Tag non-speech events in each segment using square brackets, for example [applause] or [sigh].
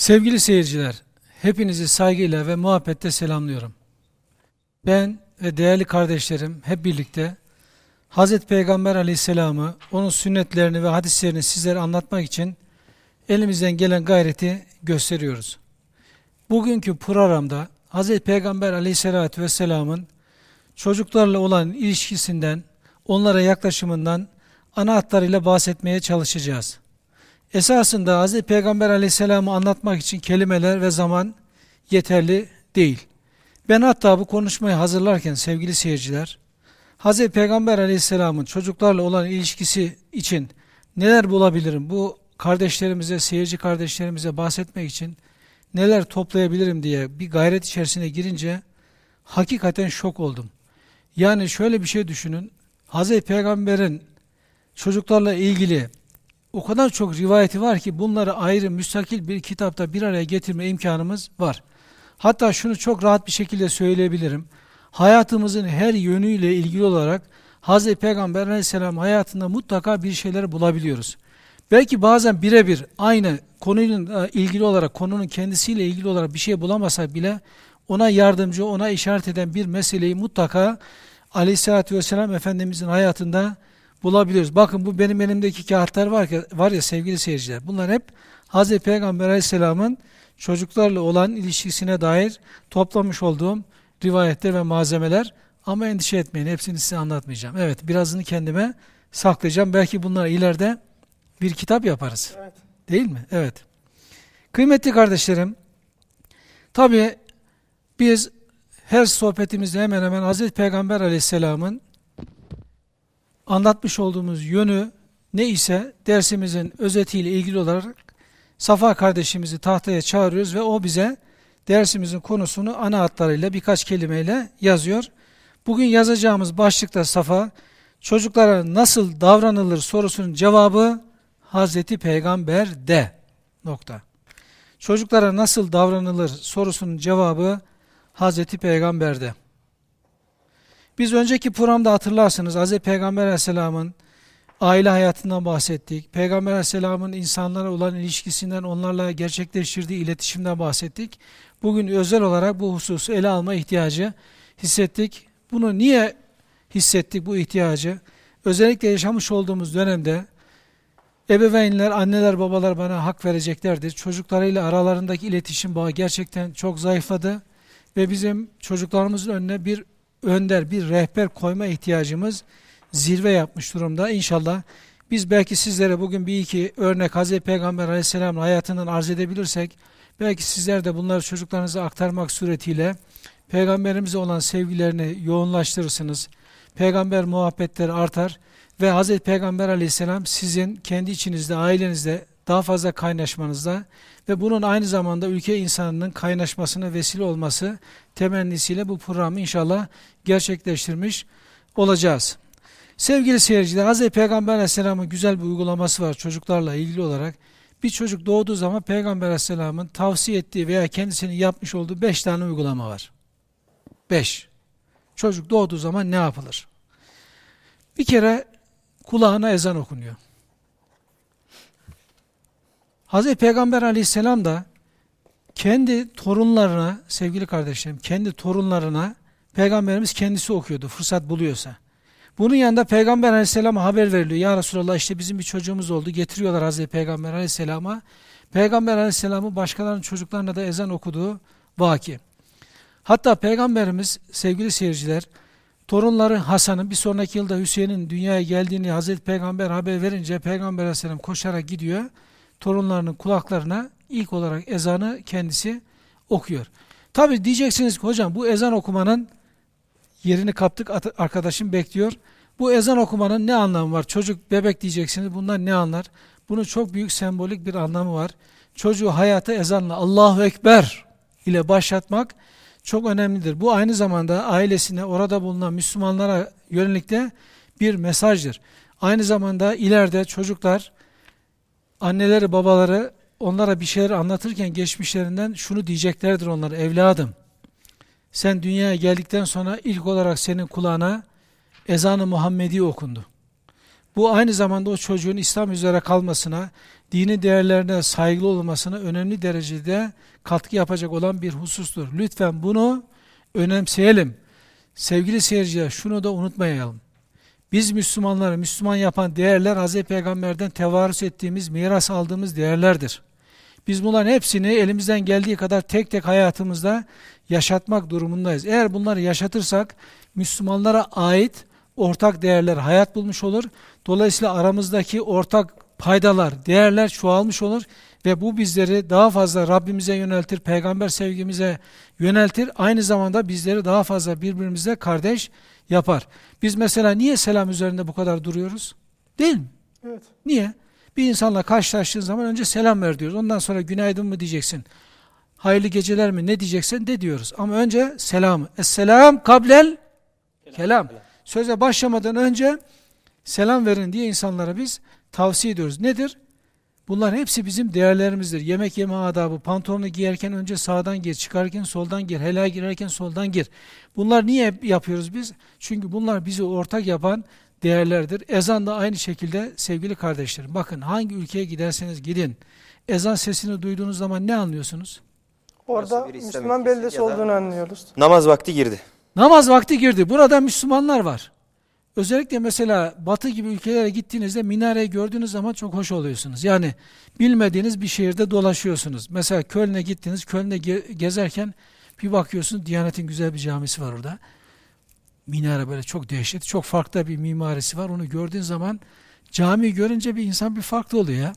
Sevgili seyirciler, hepinizi saygıyla ve muhabbetle selamlıyorum. Ben ve değerli kardeşlerim hep birlikte Hazreti Peygamber aleyhisselamı, onun sünnetlerini ve hadislerini sizlere anlatmak için elimizden gelen gayreti gösteriyoruz. Bugünkü programda Hazreti Peygamber aleyhisselatü vesselamın çocuklarla olan ilişkisinden, onlara yaklaşımından ana hatlarıyla bahsetmeye çalışacağız. Esasında Hz. Peygamber aleyhisselamı anlatmak için kelimeler ve zaman yeterli değil. Ben hatta bu konuşmayı hazırlarken sevgili seyirciler, Hz. Peygamber aleyhisselamın çocuklarla olan ilişkisi için neler bulabilirim, bu kardeşlerimize, seyirci kardeşlerimize bahsetmek için neler toplayabilirim diye bir gayret içerisine girince hakikaten şok oldum. Yani şöyle bir şey düşünün, Hz. Peygamber'in çocuklarla ilgili o kadar çok rivayeti var ki bunları ayrı müstakil bir kitapta bir araya getirme imkanımız var. Hatta şunu çok rahat bir şekilde söyleyebilirim. Hayatımızın her yönüyle ilgili olarak Hz. Peygamber aleyhisselam hayatında mutlaka bir şeyler bulabiliyoruz. Belki bazen birebir aynı konuyla ilgili olarak, konunun kendisiyle ilgili olarak bir şey bulamasak bile ona yardımcı, ona işaret eden bir meseleyi mutlaka aleyhissalatü vesselam Efendimizin hayatında bulabiliyoruz. Bakın bu benim elimdeki kağıtlar var ya, var ya sevgili seyirciler. Bunlar hep Hz. Peygamber aleyhisselamın çocuklarla olan ilişkisine dair toplamış olduğum rivayetler ve malzemeler. Ama endişe etmeyin hepsini size anlatmayacağım. Evet birazını kendime saklayacağım. Belki bunlar ileride bir kitap yaparız. Evet. Değil mi? Evet. Kıymetli kardeşlerim, tabi biz her sohbetimizde hemen hemen Hz. Peygamber aleyhisselamın anlatmış olduğumuz yönü ne ise dersimizin özetiyle ilgili olarak Safa kardeşimizi tahtaya çağırıyoruz ve o bize dersimizin konusunu ana hatlarıyla birkaç kelimeyle yazıyor. Bugün yazacağımız başlıkta Safa, çocuklara nasıl davranılır sorusunun cevabı Hazreti Peygamber de nokta. Çocuklara nasıl davranılır sorusunun cevabı Hazreti Peygamber'de. Biz önceki programda hatırlarsınız Hz. Peygamber Aleyhisselam'ın aile hayatından bahsettik. Peygamber Aleyhisselam'ın insanlara olan ilişkisinden, onlarla gerçekleştirdiği iletişimden bahsettik. Bugün özel olarak bu hususu ele alma ihtiyacı hissettik. Bunu niye hissettik bu ihtiyacı? Özellikle yaşamış olduğumuz dönemde ebeveynler, anneler, babalar bana hak vereceklerdir. Çocuklarıyla aralarındaki iletişim bağı gerçekten çok zayıfladı ve bizim çocuklarımızın önüne bir önder, bir rehber koyma ihtiyacımız zirve yapmış durumda. İnşallah biz belki sizlere bugün bir iki örnek Hazreti Peygamber Aleyhisselam'ın hayatından arz edebilirsek, belki sizler de bunları çocuklarınıza aktarmak suretiyle Peygamberimize olan sevgilerini yoğunlaştırırsınız. Peygamber muhabbetleri artar ve Hazreti Peygamber Aleyhisselam sizin kendi içinizde, ailenizde daha fazla kaynaşmanızda ve bunun aynı zamanda ülke insanının kaynaşmasına vesile olması temennisiyle bu programı inşallah gerçekleştirmiş olacağız. Sevgili seyirciler, Hz. Peygamber Aleyhisselam'ın güzel bir uygulaması var çocuklarla ilgili olarak. Bir çocuk doğduğu zaman Peygamber Aleyhisselam'ın tavsiye ettiği veya kendisinin yapmış olduğu beş tane uygulama var. Beş. Çocuk doğduğu zaman ne yapılır? Bir kere kulağına ezan okunuyor. Hazreti Peygamber aleyhisselam da kendi torunlarına, sevgili kardeşlerim, kendi torunlarına Peygamberimiz kendisi okuyordu fırsat buluyorsa. Bunun yanında Peygamber aleyhisselama haber veriliyor. Ya Resulallah işte bizim bir çocuğumuz oldu. Getiriyorlar Hazreti Peygamber aleyhisselama. Peygamber aleyhisselamı başkalarının çocuklarına da ezan okuduğu vaki. Hatta Peygamberimiz sevgili seyirciler torunları Hasan'ın bir sonraki yılda Hüseyin'in dünyaya geldiğini Hazreti Peygamber haber verince Peygamber aleyhisselam koşarak gidiyor torunlarının kulaklarına ilk olarak ezanı kendisi okuyor. Tabi diyeceksiniz ki hocam bu ezan okumanın yerini kaptık arkadaşım bekliyor. Bu ezan okumanın ne anlamı var? Çocuk bebek diyeceksiniz bundan ne anlar? Bunun çok büyük sembolik bir anlamı var. Çocuğu hayata ezanla Allahu Ekber ile başlatmak çok önemlidir. Bu aynı zamanda ailesine, orada bulunan Müslümanlara yönelik de bir mesajdır. Aynı zamanda ileride çocuklar anneleri babaları onlara bir şeyler anlatırken geçmişlerinden şunu diyeceklerdir onlara evladım sen dünyaya geldikten sonra ilk olarak senin kulağına ezanı Muhammedi okundu. Bu aynı zamanda o çocuğun İslam üzere kalmasına, dini değerlerine saygılı olmasına önemli derecede katkı yapacak olan bir husustur. Lütfen bunu önemseyelim. Sevgili seyirciler şunu da unutmayalım. Biz Müslümanları Müslüman yapan değerler Hz. Peygamber'den tevarüs ettiğimiz, miras aldığımız değerlerdir. Biz bunların hepsini elimizden geldiği kadar tek tek hayatımızda yaşatmak durumundayız. Eğer bunları yaşatırsak Müslümanlara ait ortak değerler hayat bulmuş olur. Dolayısıyla aramızdaki ortak paydalar, değerler çoğalmış olur ve bu bizleri daha fazla Rabbimize yöneltir, peygamber sevgimize yöneltir. Aynı zamanda bizleri daha fazla birbirimize kardeş yapar. Biz mesela niye selam üzerinde bu kadar duruyoruz? Değil mi? Evet. Niye? Bir insanla karşılaştığın zaman önce selam ver diyoruz. Ondan sonra günaydın mı diyeceksin. Hayırlı geceler mi ne diyeceksen de diyoruz. Ama önce selamı. Esselam kablel kelam. Söze başlamadan önce selam verin diye insanlara biz tavsiye ediyoruz. Nedir? Bunlar hepsi bizim değerlerimizdir. Yemek yeme adabı, pantolonu giyerken önce sağdan gir, çıkarken soldan gir, helal girerken soldan gir. Bunlar niye yapıyoruz biz? Çünkü bunlar bizi ortak yapan değerlerdir. Ezan da aynı şekilde sevgili kardeşlerim. Bakın hangi ülkeye giderseniz gidin. Ezan sesini duyduğunuz zaman ne anlıyorsunuz? Orada Müslüman beldesi olduğunu anlıyoruz. Namaz vakti girdi. Namaz vakti girdi. Burada Müslümanlar var. Özellikle mesela batı gibi ülkelere gittiğinizde minareyi gördüğünüz zaman çok hoş oluyorsunuz. Yani bilmediğiniz bir şehirde dolaşıyorsunuz. Mesela Köln'e gittiniz. Köln'e ge- gezerken bir bakıyorsunuz Diyanet'in güzel bir camisi var orada. Minare böyle çok dehşet, çok farklı bir mimarisi var. Onu gördüğün zaman cami görünce bir insan bir farklı oluyor ya.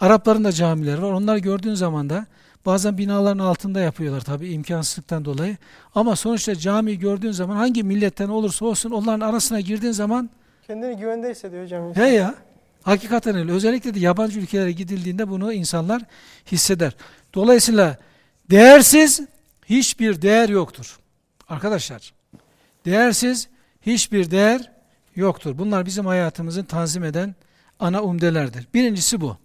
Arapların da camileri var. Onlar gördüğün zaman da bazen binaların altında yapıyorlar tabii imkansızlıktan dolayı. Ama sonuçta camiyi gördüğün zaman hangi milletten olursa olsun onların arasına girdiğin zaman Kendini güvende hissediyor hocam. he ya hakikaten öyle. Özellikle de yabancı ülkelere gidildiğinde bunu insanlar hisseder. Dolayısıyla değersiz hiçbir değer yoktur. Arkadaşlar değersiz hiçbir değer yoktur. Bunlar bizim hayatımızın tanzim eden ana umdelerdir. Birincisi bu.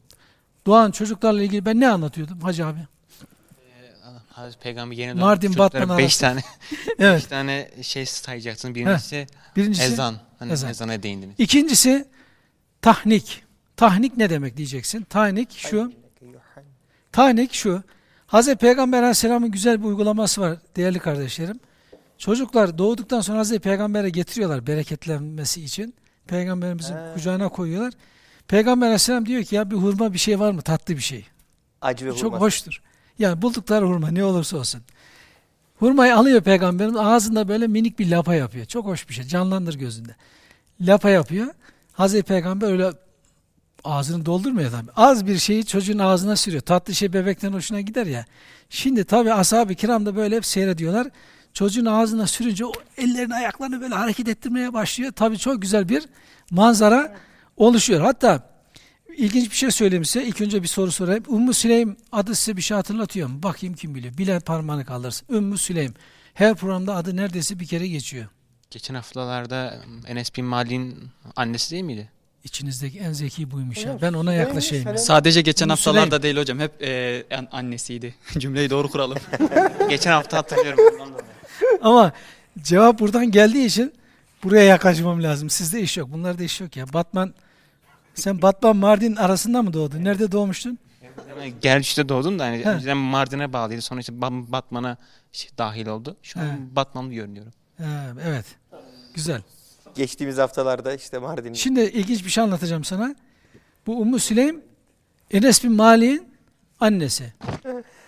Doğan çocuklarla ilgili ben ne anlatıyordum Hacı abi? Hazreti Peygamber yeni Mardin, çocuklara Batman beş arası. tane [laughs] Evet. beş tane şey sayacaksın. Birincisi Birincisi ezan. Hani ezan. ezana değindiniz. İkincisi tahnik. Tahnik ne demek diyeceksin? Tahnik şu. Tahnik şu. Hazreti Peygamber Aleyhisselam'ın güzel bir uygulaması var değerli kardeşlerim. Çocuklar doğduktan sonra Hazreti Peygamber'e getiriyorlar bereketlenmesi için. Peygamberimizin He. kucağına koyuyorlar. Peygamber Aleyhisselam diyor ki ya bir hurma bir şey var mı? Tatlı bir şey. Acı ve Çok hurma. hoştur. Yani buldukları hurma ne olursa olsun. Hurmayı alıyor peygamberin ağzında böyle minik bir lapa yapıyor. Çok hoş bir şey. Canlandır gözünde. Lapa yapıyor. Hazreti Peygamber öyle ağzını doldurmuyor tabii. Az bir şeyi çocuğun ağzına sürüyor. Tatlı şey bebekten hoşuna gider ya. Şimdi tabii ashab-ı kiram da böyle hep seyrediyorlar. Çocuğun ağzına sürünce o ellerini ayaklarını böyle hareket ettirmeye başlıyor. Tabii çok güzel bir manzara oluşuyor. Hatta ilginç bir şey söyleyeyim size. İlk önce bir soru sorayım. Ümmü Süleym adı size bir şey hatırlatıyor mu? Bakayım kim biliyor. Bilen parmağını kaldırsın. Ümmü Süleym. Her programda adı neredeyse bir kere geçiyor. Geçen haftalarda Enes bin Malik'in annesi değil miydi? İçinizdeki en zeki buymuş ya. Ben ona yaklaşayım. Süleym- Sadece geçen Ümmü haftalarda Süleym. değil hocam. Hep e, an- annesiydi. [laughs] Cümleyi doğru kuralım. [laughs] Geçen hafta hatırlıyorum. Ama cevap buradan geldiği için buraya yaklaşmam lazım. Sizde iş yok. Bunlarda iş yok ya. Batman sen Batman Mardin arasında mı doğdun? Nerede doğmuştun? Ben Gerçekte doğdum da hani He. önceden Mardin'e bağlıydı. Sonra işte Ba- Batman'a şey, dahil oldu. Şu an He. Batmanlı görünüyorum. Ha, evet. Güzel. Geçtiğimiz haftalarda işte Mardin. Şimdi ilginç bir şey anlatacağım sana. Bu Ummu Süleym Enes bin Malik'in annesi.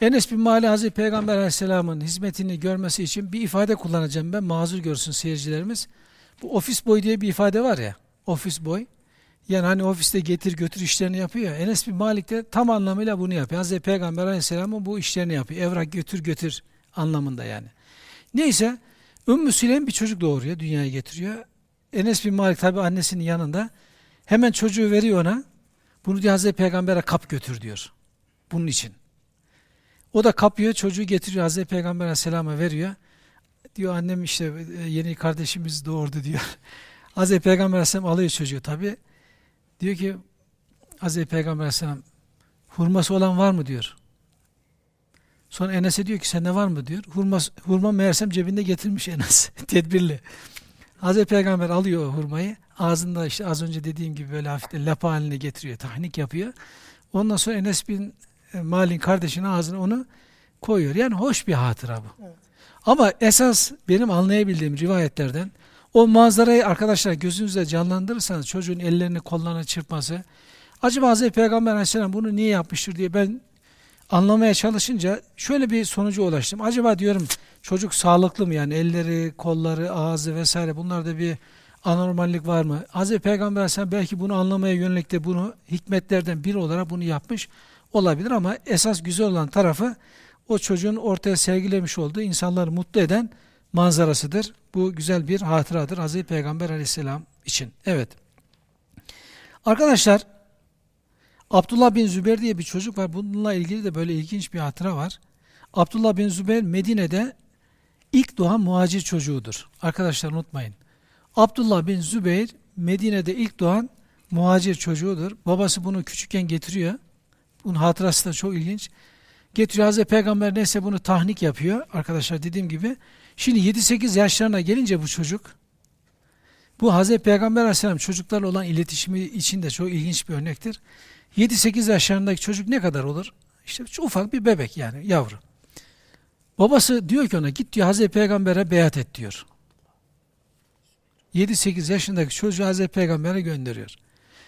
Enes bin Malik Hazreti Peygamber Aleyhisselam'ın hizmetini görmesi için bir ifade kullanacağım ben. Mazur görsün seyircilerimiz. Bu ofis boy diye bir ifade var ya. Ofis boy. Yani hani ofiste getir götür işlerini yapıyor ya. Enes bin Malik de tam anlamıyla bunu yapıyor. Hazreti Peygamber Aleyhisselam'ın bu işlerini yapıyor. Evrak götür götür anlamında yani. Neyse Ümmü Süleym bir çocuk doğuruyor, dünyaya getiriyor. Enes bin Malik tabi annesinin yanında. Hemen çocuğu veriyor ona. Bunu diyor Hazreti Peygamber'e kap götür diyor. Bunun için. O da kapıyor çocuğu getiriyor Hazreti Peygamber Aleyhisselam'a veriyor. Diyor annem işte e, yeni kardeşimiz doğurdu diyor. [laughs] Hazreti Peygamber Aleyhisselam alıyor çocuğu tabi. Diyor ki Hazreti Peygamber Aleyhisselam hurması olan var mı diyor. Sonra Enes'e diyor ki sende var mı diyor. Hurma, hurma meğersem cebinde getirmiş Enes. [laughs] Tedbirli. Hazreti Peygamber alıyor o hurmayı. Ağzında işte az önce dediğim gibi böyle hafif de lapa haline getiriyor. Tahnik yapıyor. Ondan sonra Enes bin e, Malik'in kardeşinin ağzına onu koyuyor. Yani hoş bir hatıra bu. Evet. Ama esas benim anlayabildiğim rivayetlerden o manzarayı arkadaşlar gözünüzde canlandırırsanız çocuğun ellerini kollarına çırpması acaba Hazreti Peygamber Aleyhisselam bunu niye yapmıştır diye ben anlamaya çalışınca şöyle bir sonuca ulaştım. Acaba diyorum çocuk sağlıklı mı yani elleri, kolları, ağzı vesaire bunlarda bir anormallik var mı? Hazreti Peygamber Aleyhisselam belki bunu anlamaya yönelik de bunu hikmetlerden biri olarak bunu yapmış olabilir ama esas güzel olan tarafı o çocuğun ortaya sergilemiş olduğu insanları mutlu eden manzarasıdır. Bu güzel bir hatıradır Hazreti Peygamber Aleyhisselam için. Evet. Arkadaşlar Abdullah bin Zübeyir diye bir çocuk var. Bununla ilgili de böyle ilginç bir hatıra var. Abdullah bin Zübeyir Medine'de ilk doğan muhacir çocuğudur. Arkadaşlar unutmayın. Abdullah bin Zübeyir Medine'de ilk doğan muhacir çocuğudur. Babası bunu küçükken getiriyor. Bunun hatırası da çok ilginç. Getiriyor Hazreti Peygamber neyse bunu tahnik yapıyor. Arkadaşlar dediğim gibi. Şimdi 7-8 yaşlarına gelince bu çocuk bu Hazreti Peygamber Aleyhisselam çocuklarla olan iletişimi için de çok ilginç bir örnektir. 7-8 yaşlarındaki çocuk ne kadar olur? İşte ufak bir bebek yani yavru. Babası diyor ki ona git diyor Hazreti Peygamber'e beyat et diyor. 7-8 yaşındaki çocuğu Hazreti Peygamber'e gönderiyor.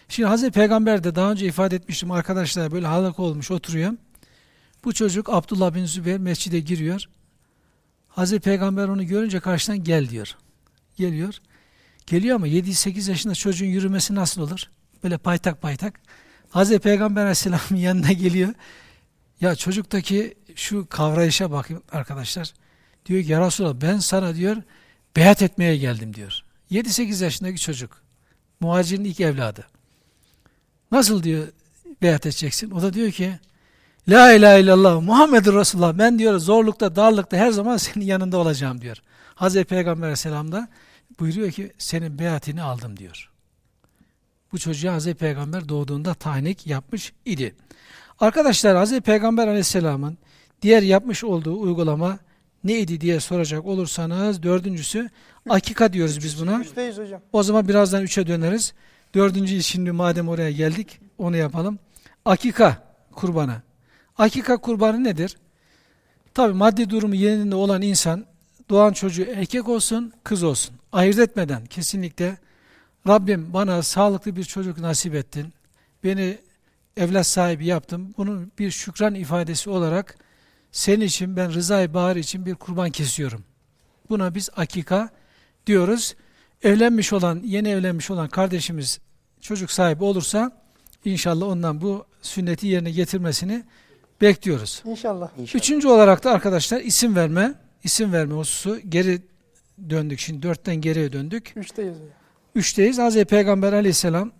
Şimdi Hazreti Peygamber de daha önce ifade etmiştim arkadaşlar böyle halaka olmuş oturuyor. Bu çocuk Abdullah bin Zübeyir mescide giriyor. Hazreti Peygamber onu görünce karşıdan gel diyor. Geliyor. Geliyor ama 7-8 yaşında çocuğun yürümesi nasıl olur? Böyle paytak paytak. Hazreti Peygamber Aleyhisselam'ın [laughs] yanına geliyor. Ya çocuktaki şu kavrayışa bakın arkadaşlar. Diyor ki ya Resulallah ben sana diyor beyat etmeye geldim diyor. 7-8 yaşındaki çocuk. Muhacirin ilk evladı. Nasıl diyor beyat edeceksin? O da diyor ki La ilahe illallah Muhammedur Resulullah ben diyor zorlukta darlıkta her zaman [laughs] senin yanında olacağım diyor. Hazreti Peygamber Aleyhisselam da buyuruyor ki senin beyatini aldım diyor. Bu çocuğa Hazreti Peygamber doğduğunda tahnik yapmış idi. Arkadaşlar Hazreti Peygamber Aleyhisselam'ın diğer yapmış olduğu uygulama neydi diye soracak olursanız dördüncüsü akika diyoruz biz buna. O zaman birazdan üçe döneriz. Dördüncü şimdi madem oraya geldik onu yapalım. Akika kurbanı. Akika kurbanı nedir? Tabi maddi durumu yerinde olan insan doğan çocuğu erkek olsun kız olsun ayırt etmeden kesinlikle Rabbim bana sağlıklı bir çocuk nasip ettin. Beni evlat sahibi yaptım. Bunun bir şükran ifadesi olarak senin için ben rızayı bahar için bir kurban kesiyorum. Buna biz akika diyoruz. Evlenmiş olan, yeni evlenmiş olan kardeşimiz çocuk sahibi olursa inşallah ondan bu sünneti yerine getirmesini bekliyoruz. İnşallah. İnşallah. Üçüncü olarak da arkadaşlar isim verme. isim verme hususu geri döndük. Şimdi dörtten geriye döndük. Üçteyiz. Üçteyiz. Hazreti Peygamber aleyhisselam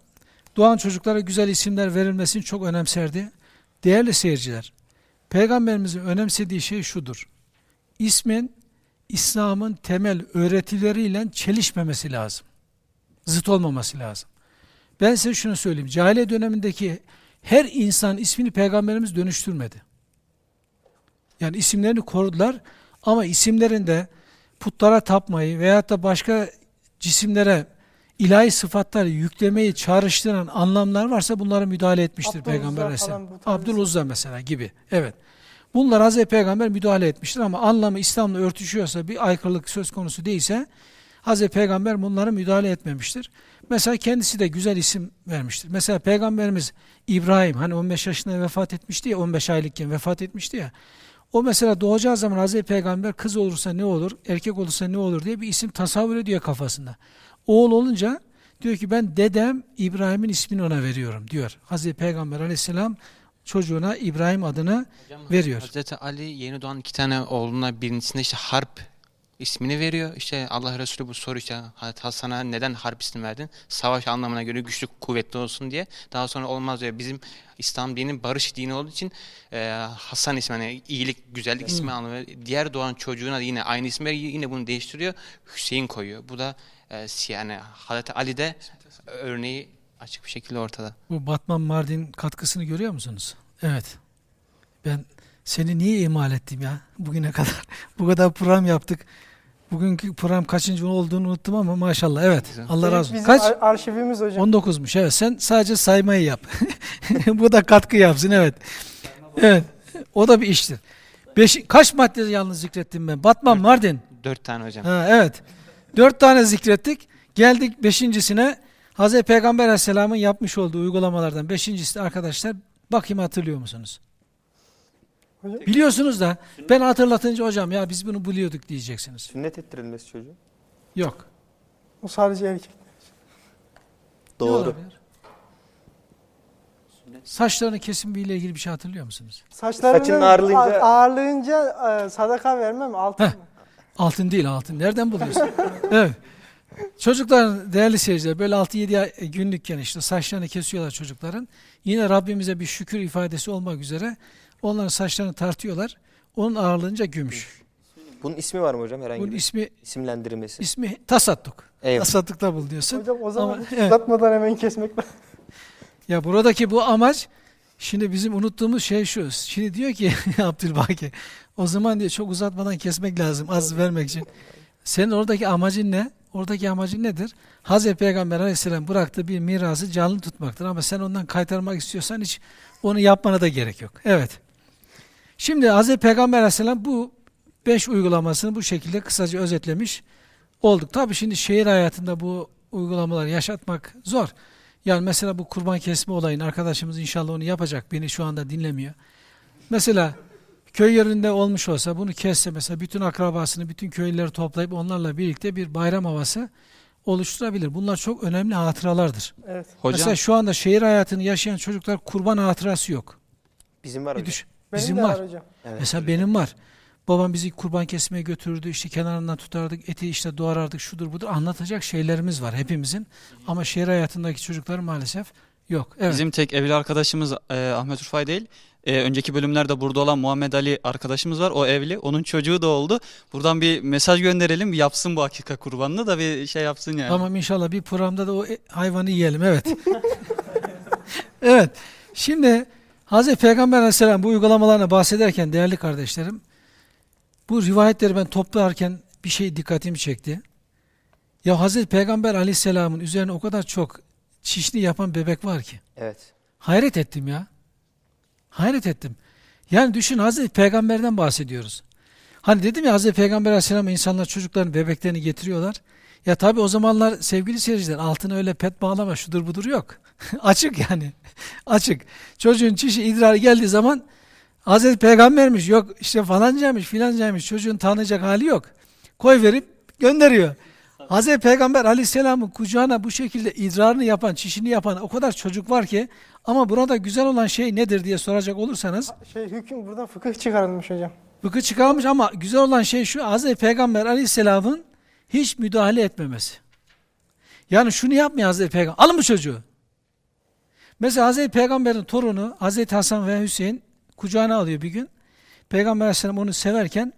doğan çocuklara güzel isimler verilmesini çok önemserdi. Değerli seyirciler, Peygamberimizin önemsediği şey şudur. İsmin İslam'ın temel öğretileriyle çelişmemesi lazım. Zıt olmaması lazım. Ben size şunu söyleyeyim. Cahiliye dönemindeki her insan ismini Peygamberimiz dönüştürmedi. Yani isimlerini korudular ama isimlerinde putlara tapmayı veyahut da başka cisimlere ilahi sıfatları yüklemeyi çağrıştıran anlamlar varsa bunlara müdahale etmiştir Abdülüzzah Peygamber Aleyhisselam. Abdüluzza mesela gibi. Evet. Bunlar Hazreti Peygamber müdahale etmiştir ama anlamı İslam'la örtüşüyorsa bir aykırılık söz konusu değilse Hazreti Peygamber bunlara müdahale etmemiştir. Mesela kendisi de güzel isim vermiştir. Mesela Peygamberimiz İbrahim hani 15 yaşında vefat etmişti ya 15 aylıkken vefat etmişti ya. O mesela doğacağı zaman Hazreti Peygamber kız olursa ne olur, erkek olursa ne olur diye bir isim tasavvur ediyor kafasında. Oğul olunca diyor ki ben dedem İbrahim'in ismini ona veriyorum diyor. Hazreti Peygamber aleyhisselam çocuğuna İbrahim adını veriyor. Hazreti Ali yeni doğan iki tane oğluna birincisinde işte harp ismini veriyor. İşte Allah Resulü bu soru işte Hasan'a neden harp ismi verdin? Savaş anlamına göre güçlü kuvvetli olsun diye. Daha sonra olmaz diyor. Bizim İslam dini barış dini olduğu için e, Hasan ismi yani iyilik, güzellik ismi anlamı. Diğer doğan çocuğuna yine aynı ismi. Yine bunu değiştiriyor. Hüseyin koyuyor. Bu da e, yani Hazreti Ali'de örneği açık bir şekilde ortada. Bu Batman Mardin katkısını görüyor musunuz? Evet. Ben seni niye imal ettim ya bugüne kadar? [laughs] Bu kadar program yaptık. Bugünkü program kaçıncı olduğunu unuttum ama maşallah evet. Güzel. Allah razı olsun. Bizim Kaç? ar- arşivimiz hocam. 19'muş evet. Sen sadece saymayı yap. [laughs] Bu da katkı yapsın evet. Evet. O da bir iştir. Beş, kaç madde yalnız zikrettim ben? Batman, Mardin. Dört tane hocam. Ha, evet. Dört tane zikrettik. Geldik beşincisine. Hazreti Peygamber Aleyhisselam'ın yapmış olduğu uygulamalardan beşincisi arkadaşlar bakayım hatırlıyor musunuz? Hocam. Biliyorsunuz da ben hatırlatınca hocam ya biz bunu biliyorduk diyeceksiniz. Sünnet ettirilmesi çocuğu. Yok. O sadece erkek. Ne Doğru. olabilir? Saçlarının kesimiyle ilgili bir şey hatırlıyor musunuz? Saçlarının Saçının ağırlığınca- a- ağırlığınca e, sadaka vermem altın Heh. mı? Altın değil altın. Nereden buluyorsun? [laughs] evet. Çocukların değerli seyirciler böyle 6-7 ay- günlükken işte saçlarını kesiyorlar çocukların. Yine Rabbimize bir şükür ifadesi olmak üzere onların saçlarını tartıyorlar. Onun ağırlığınca gümüş. Bunun ismi var mı hocam herhangi Bunun bir ismi isimlendirilmesi? ismi tasadduk. Eyvallah. Tasaddukta bul diyorsun. Hocam o zaman Ama- hiç evet. uzatmadan hemen kesmek lazım. [laughs] Ya buradaki bu amaç şimdi bizim unuttuğumuz şey şu. Şimdi diyor ki [laughs] Abdülbaki o zaman diyor çok uzatmadan kesmek lazım az vermek için. Senin oradaki amacın ne? Oradaki amacın nedir? Hazreti Peygamber Aleyhisselam bıraktığı bir mirası canlı tutmaktır ama sen ondan kaytarmak istiyorsan hiç onu yapmana da gerek yok. Evet. Şimdi Hazreti Peygamber Aleyhisselam bu beş uygulamasını bu şekilde kısaca özetlemiş olduk. Tabii şimdi şehir hayatında bu uygulamaları yaşatmak zor. Yani mesela bu kurban kesme olayını arkadaşımız inşallah onu yapacak. Beni şu anda dinlemiyor. Mesela köy yerinde olmuş olsa bunu kesse mesela bütün akrabasını, bütün köylüleri toplayıp onlarla birlikte bir bayram havası oluşturabilir. Bunlar çok önemli hatıralardır. Evet. Hocam Mesela şu anda şehir hayatını yaşayan çocuklar kurban hatırası yok. Bizim var Bir hocam. Benim Bizim de var. var hocam. Evet. Mesela benim var. Babam bizi kurban kesmeye götürürdü. işte kenarından tutardık. Eti işte doğrardık. Şudur budur. Anlatacak şeylerimiz var hepimizin. Ama şehir hayatındaki çocuklar maalesef yok. Evet. bizim tek evli arkadaşımız e, Ahmet Urfay değil. E, önceki bölümlerde burada olan Muhammed Ali arkadaşımız var. O evli. Onun çocuğu da oldu. Buradan bir mesaj gönderelim. Yapsın bu hakika kurbanını da bir şey yapsın yani. Tamam inşallah bir programda da o e- hayvanı yiyelim. Evet. [laughs] evet. Şimdi Hazreti Peygamber Aleyhisselam bu uygulamalarına bahsederken değerli kardeşlerim bu rivayetleri ben toplarken bir şey dikkatimi çekti. Ya Hazreti Peygamber Aleyhisselam'ın üzerine o kadar çok çişini yapan bebek var ki. Evet. Hayret ettim ya. Hayret ettim. Yani düşün Hazreti Peygamber'den bahsediyoruz. Hani dedim ya Hazreti Peygamber Aleyhisselam insanlar çocukların bebeklerini getiriyorlar. Ya tabi o zamanlar sevgili seyirciler altına öyle pet bağlama şudur budur yok. [laughs] Açık yani. [laughs] Açık. Çocuğun çişi idrarı geldiği zaman Hazreti Peygambermiş yok işte falancaymış filancaymış çocuğun tanıyacak hali yok. Koy verip gönderiyor. Hazreti Peygamber Aleyhisselam'ın kucağına bu şekilde idrarını yapan, çişini yapan o kadar çocuk var ki ama burada güzel olan şey nedir diye soracak olursanız Şey hüküm buradan fıkıh çıkarılmış hocam. Fıkıh çıkarmış ama güzel olan şey şu Hazreti Peygamber Aleyhisselam'ın hiç müdahale etmemesi. Yani şunu yapmıyor Hazreti Peygamber. Alın bu çocuğu. Mesela Hazreti Peygamber'in torunu Hazreti Hasan ve Hüseyin kucağına alıyor bir gün. Peygamber Aleyhisselam onu severken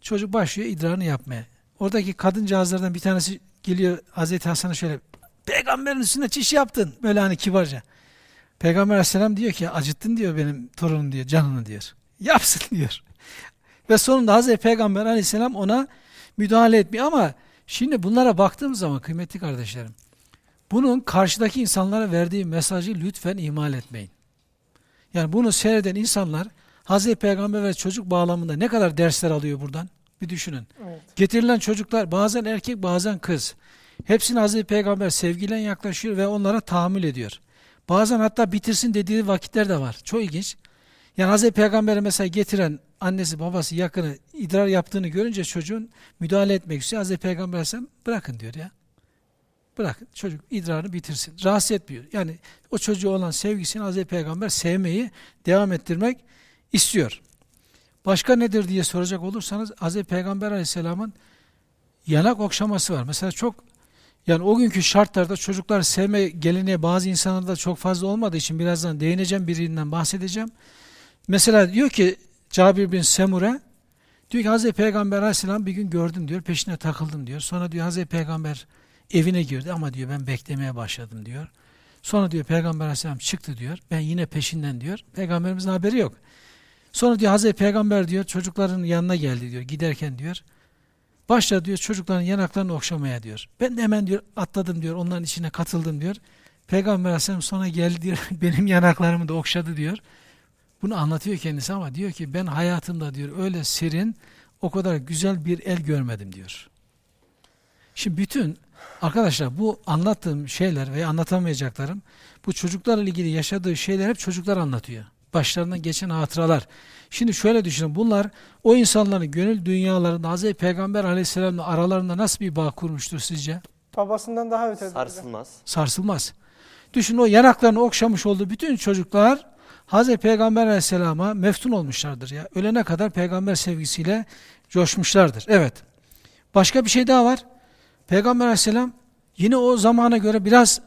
çocuk başlıyor idrarını yapmaya. Oradaki kadıncağızlardan bir tanesi geliyor Hazreti Hasan'a şöyle Peygamberin üstüne çiş yaptın. Böyle hani kibarca. Peygamber Aleyhisselam diyor ki acıttın diyor benim torunum diyor canını diyor. [laughs] Yapsın diyor. [laughs] Ve sonunda Hazreti Peygamber Aleyhisselam ona müdahale etmiyor ama şimdi bunlara baktığımız zaman kıymetli kardeşlerim bunun karşıdaki insanlara verdiği mesajı lütfen ihmal etmeyin. Yani bunu seyreden insanlar Hazreti Peygamber ve çocuk bağlamında ne kadar dersler alıyor buradan? Bir düşünün. Evet. Getirilen çocuklar bazen erkek bazen kız. Hepsine Hazreti Peygamber sevgiyle yaklaşıyor ve onlara tahammül ediyor. Bazen hatta bitirsin dediği vakitler de var. Çok ilginç. Yani Hazreti Peygamber'e mesela getiren annesi babası yakını idrar yaptığını görünce çocuğun müdahale etmek istiyor. Hazreti Peygamber Aleyhisselam bırakın diyor ya. Bırakın çocuk idrarını bitirsin. Rahatsız etmiyor. Yani o çocuğu olan sevgisini Hazreti Peygamber sevmeyi devam ettirmek istiyor. Başka nedir diye soracak olursanız Hazreti Peygamber Aleyhisselam'ın yanak okşaması var. Mesela çok yani o günkü şartlarda çocuklar sevme geleneği bazı insanlarda çok fazla olmadığı için birazdan değineceğim birinden bahsedeceğim. Mesela diyor ki Cabir bin Semure diyor ki Hazreti Peygamber Aleyhisselam bir gün gördüm diyor peşine takıldım diyor. Sonra diyor Hazreti Peygamber evine girdi ama diyor ben beklemeye başladım diyor. Sonra diyor Peygamber Aleyhisselam çıktı diyor. Ben yine peşinden diyor. Peygamberimizin haberi yok. Sonra diyor Hazreti Peygamber diyor çocukların yanına geldi diyor giderken diyor. Başladı diyor çocukların yanaklarını okşamaya diyor. Ben de hemen diyor atladım diyor onların içine katıldım diyor. Peygamber Aleyhisselam sonra geldi diyor [laughs] benim yanaklarımı da okşadı diyor. Bunu anlatıyor kendisi ama diyor ki ben hayatımda diyor öyle serin o kadar güzel bir el görmedim diyor. Şimdi bütün arkadaşlar bu anlattığım şeyler ve anlatamayacaklarım bu çocuklarla ilgili yaşadığı şeyler hep çocuklar anlatıyor. Başlarından geçen hatıralar. Şimdi şöyle düşünün bunlar o insanların gönül dünyalarında Hazreti Peygamber aleyhisselamla aralarında nasıl bir bağ kurmuştur sizce? Babasından daha ötede. Sarsılmaz. Sarsılmaz. Düşün o yanaklarını okşamış olduğu bütün çocuklar Hazreti Peygamber aleyhisselama meftun olmuşlardır ya. Ölene kadar peygamber sevgisiyle coşmuşlardır. Evet. Başka bir şey daha var. Peygamber aleyhisselam yine o zamana göre biraz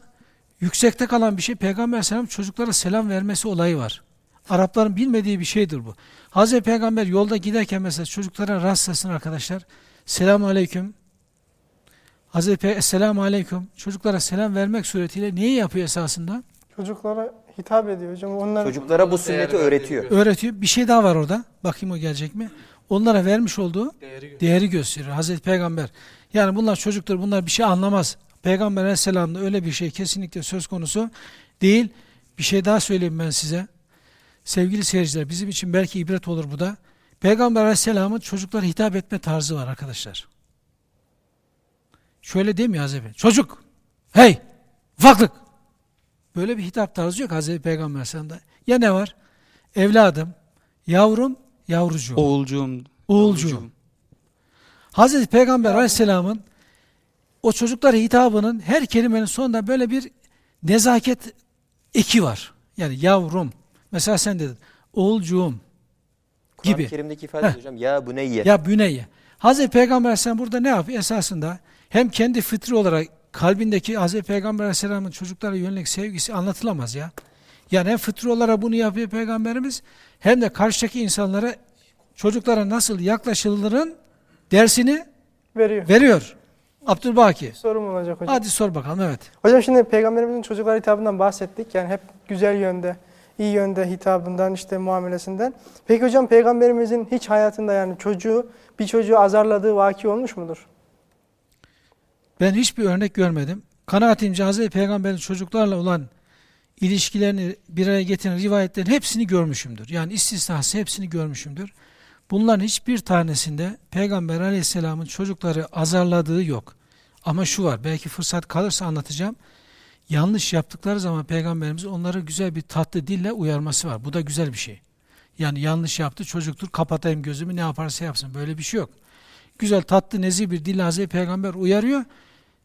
yüksekte kalan bir şey. Peygamber aleyhisselam çocuklara selam vermesi olayı var. Arapların bilmediği bir şeydir bu. Hazreti Peygamber yolda giderken mesela çocuklara rastlasın arkadaşlar. Selamun aleyküm. Hazreti Peygamber Esselamu aleyküm. Çocuklara selam vermek suretiyle neyi yapıyor esasında? Çocuklara hitap ediyor hocam. Onlar Çocuklara bu sünneti öğretiyor. Öğretiyor. Bir şey daha var orada. Bakayım o gelecek mi? Onlara vermiş olduğu değeri gösteriyor. Hazreti Peygamber. Yani bunlar çocuklar, bunlar bir şey anlamaz. Peygamber Aleyhisselam'da öyle bir şey kesinlikle söz konusu değil. Bir şey daha söyleyeyim ben size. Sevgili seyirciler, bizim için belki ibret olur bu da. Peygamber Aleyhisselam'ın çocuklara hitap etme tarzı var arkadaşlar. Şöyle demiyor Hazreti. Çocuk! Hey! Ufaklık! Böyle bir hitap tarzı yok Hazreti Peygamber Aleyhisselam'da. Ya ne var? Evladım, yavrum, yavrucuğum, Oğulcuğum. oğulcuğum. Hazreti Peygamber Aleyhisselam'ın o çocuklara hitabının her kelimenin sonunda böyle bir nezaket eki var. Yani yavrum. Mesela sen dedin. Oğulcuğum. Kur'an-ı Gibi. Kerim'deki ifade Heh. hocam ya bu neyye. Ya büneyye. Hazreti Peygamber Aleyhisselam burada ne yapıyor? Esasında hem kendi fıtri olarak kalbindeki Hazreti Peygamber Aleyhisselam'ın çocuklara yönelik sevgisi anlatılamaz ya. Yani hem fıtri olarak bunu yapıyor Peygamberimiz hem de karşıdaki insanlara çocuklara nasıl yaklaşılırın dersini veriyor. veriyor. Abdülbaki. Sorum olacak hocam. Hadi sor bakalım evet. Hocam şimdi peygamberimizin çocuklar hitabından bahsettik. Yani hep güzel yönde, iyi yönde hitabından, işte muamelesinden. Peki hocam peygamberimizin hiç hayatında yani çocuğu, bir çocuğu azarladığı vaki olmuş mudur? Ben hiçbir örnek görmedim. Kanaatimce Hazreti Peygamber'in çocuklarla olan ilişkilerini bir araya getiren rivayetlerin hepsini görmüşümdür. Yani istisnası hepsini görmüşümdür. Bunların hiçbir tanesinde Peygamber Aleyhisselam'ın çocukları azarladığı yok. Ama şu var, belki fırsat kalırsa anlatacağım. Yanlış yaptıkları zaman Peygamberimiz onları güzel bir tatlı dille uyarması var. Bu da güzel bir şey. Yani yanlış yaptı çocuktur kapatayım gözümü ne yaparsa yapsın. Böyle bir şey yok. Güzel tatlı nezih bir dille Hazreti Peygamber uyarıyor.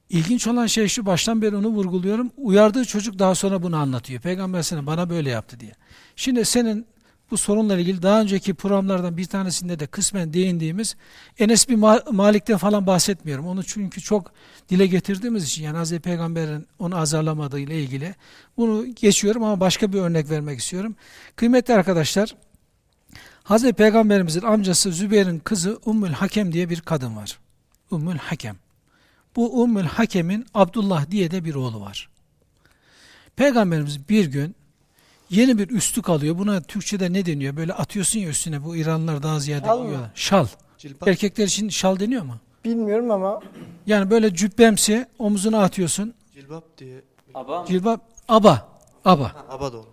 İlginç olan şey şu baştan beri onu vurguluyorum. Uyardığı çocuk daha sonra bunu anlatıyor. Peygamber sana bana böyle yaptı diye. Şimdi senin bu sorunla ilgili daha önceki programlardan bir tanesinde de kısmen değindiğimiz Enes Ma- Malik'ten falan bahsetmiyorum. Onu çünkü çok dile getirdiğimiz için yani Hazreti Peygamber'in onu azarlamadığı ile ilgili bunu geçiyorum ama başka bir örnek vermek istiyorum. Kıymetli arkadaşlar Hazreti Peygamberimizin amcası Zübeyir'in kızı Ümmül Hakem diye bir kadın var. Ümmül Hakem. Bu Ümmül Hakem'in Abdullah diye de bir oğlu var. Peygamberimiz bir gün yeni bir üstlük alıyor. Buna Türkçe'de ne deniyor? Böyle atıyorsun ya üstüne bu İranlılar daha ziyade Şal mı? Şal. Erkekler için şal deniyor mu? Bilmiyorum ama Yani böyle cübbemsi omzuna atıyorsun. Cilbap diye. Cilbap aba. Aba. Ha, aba da olur.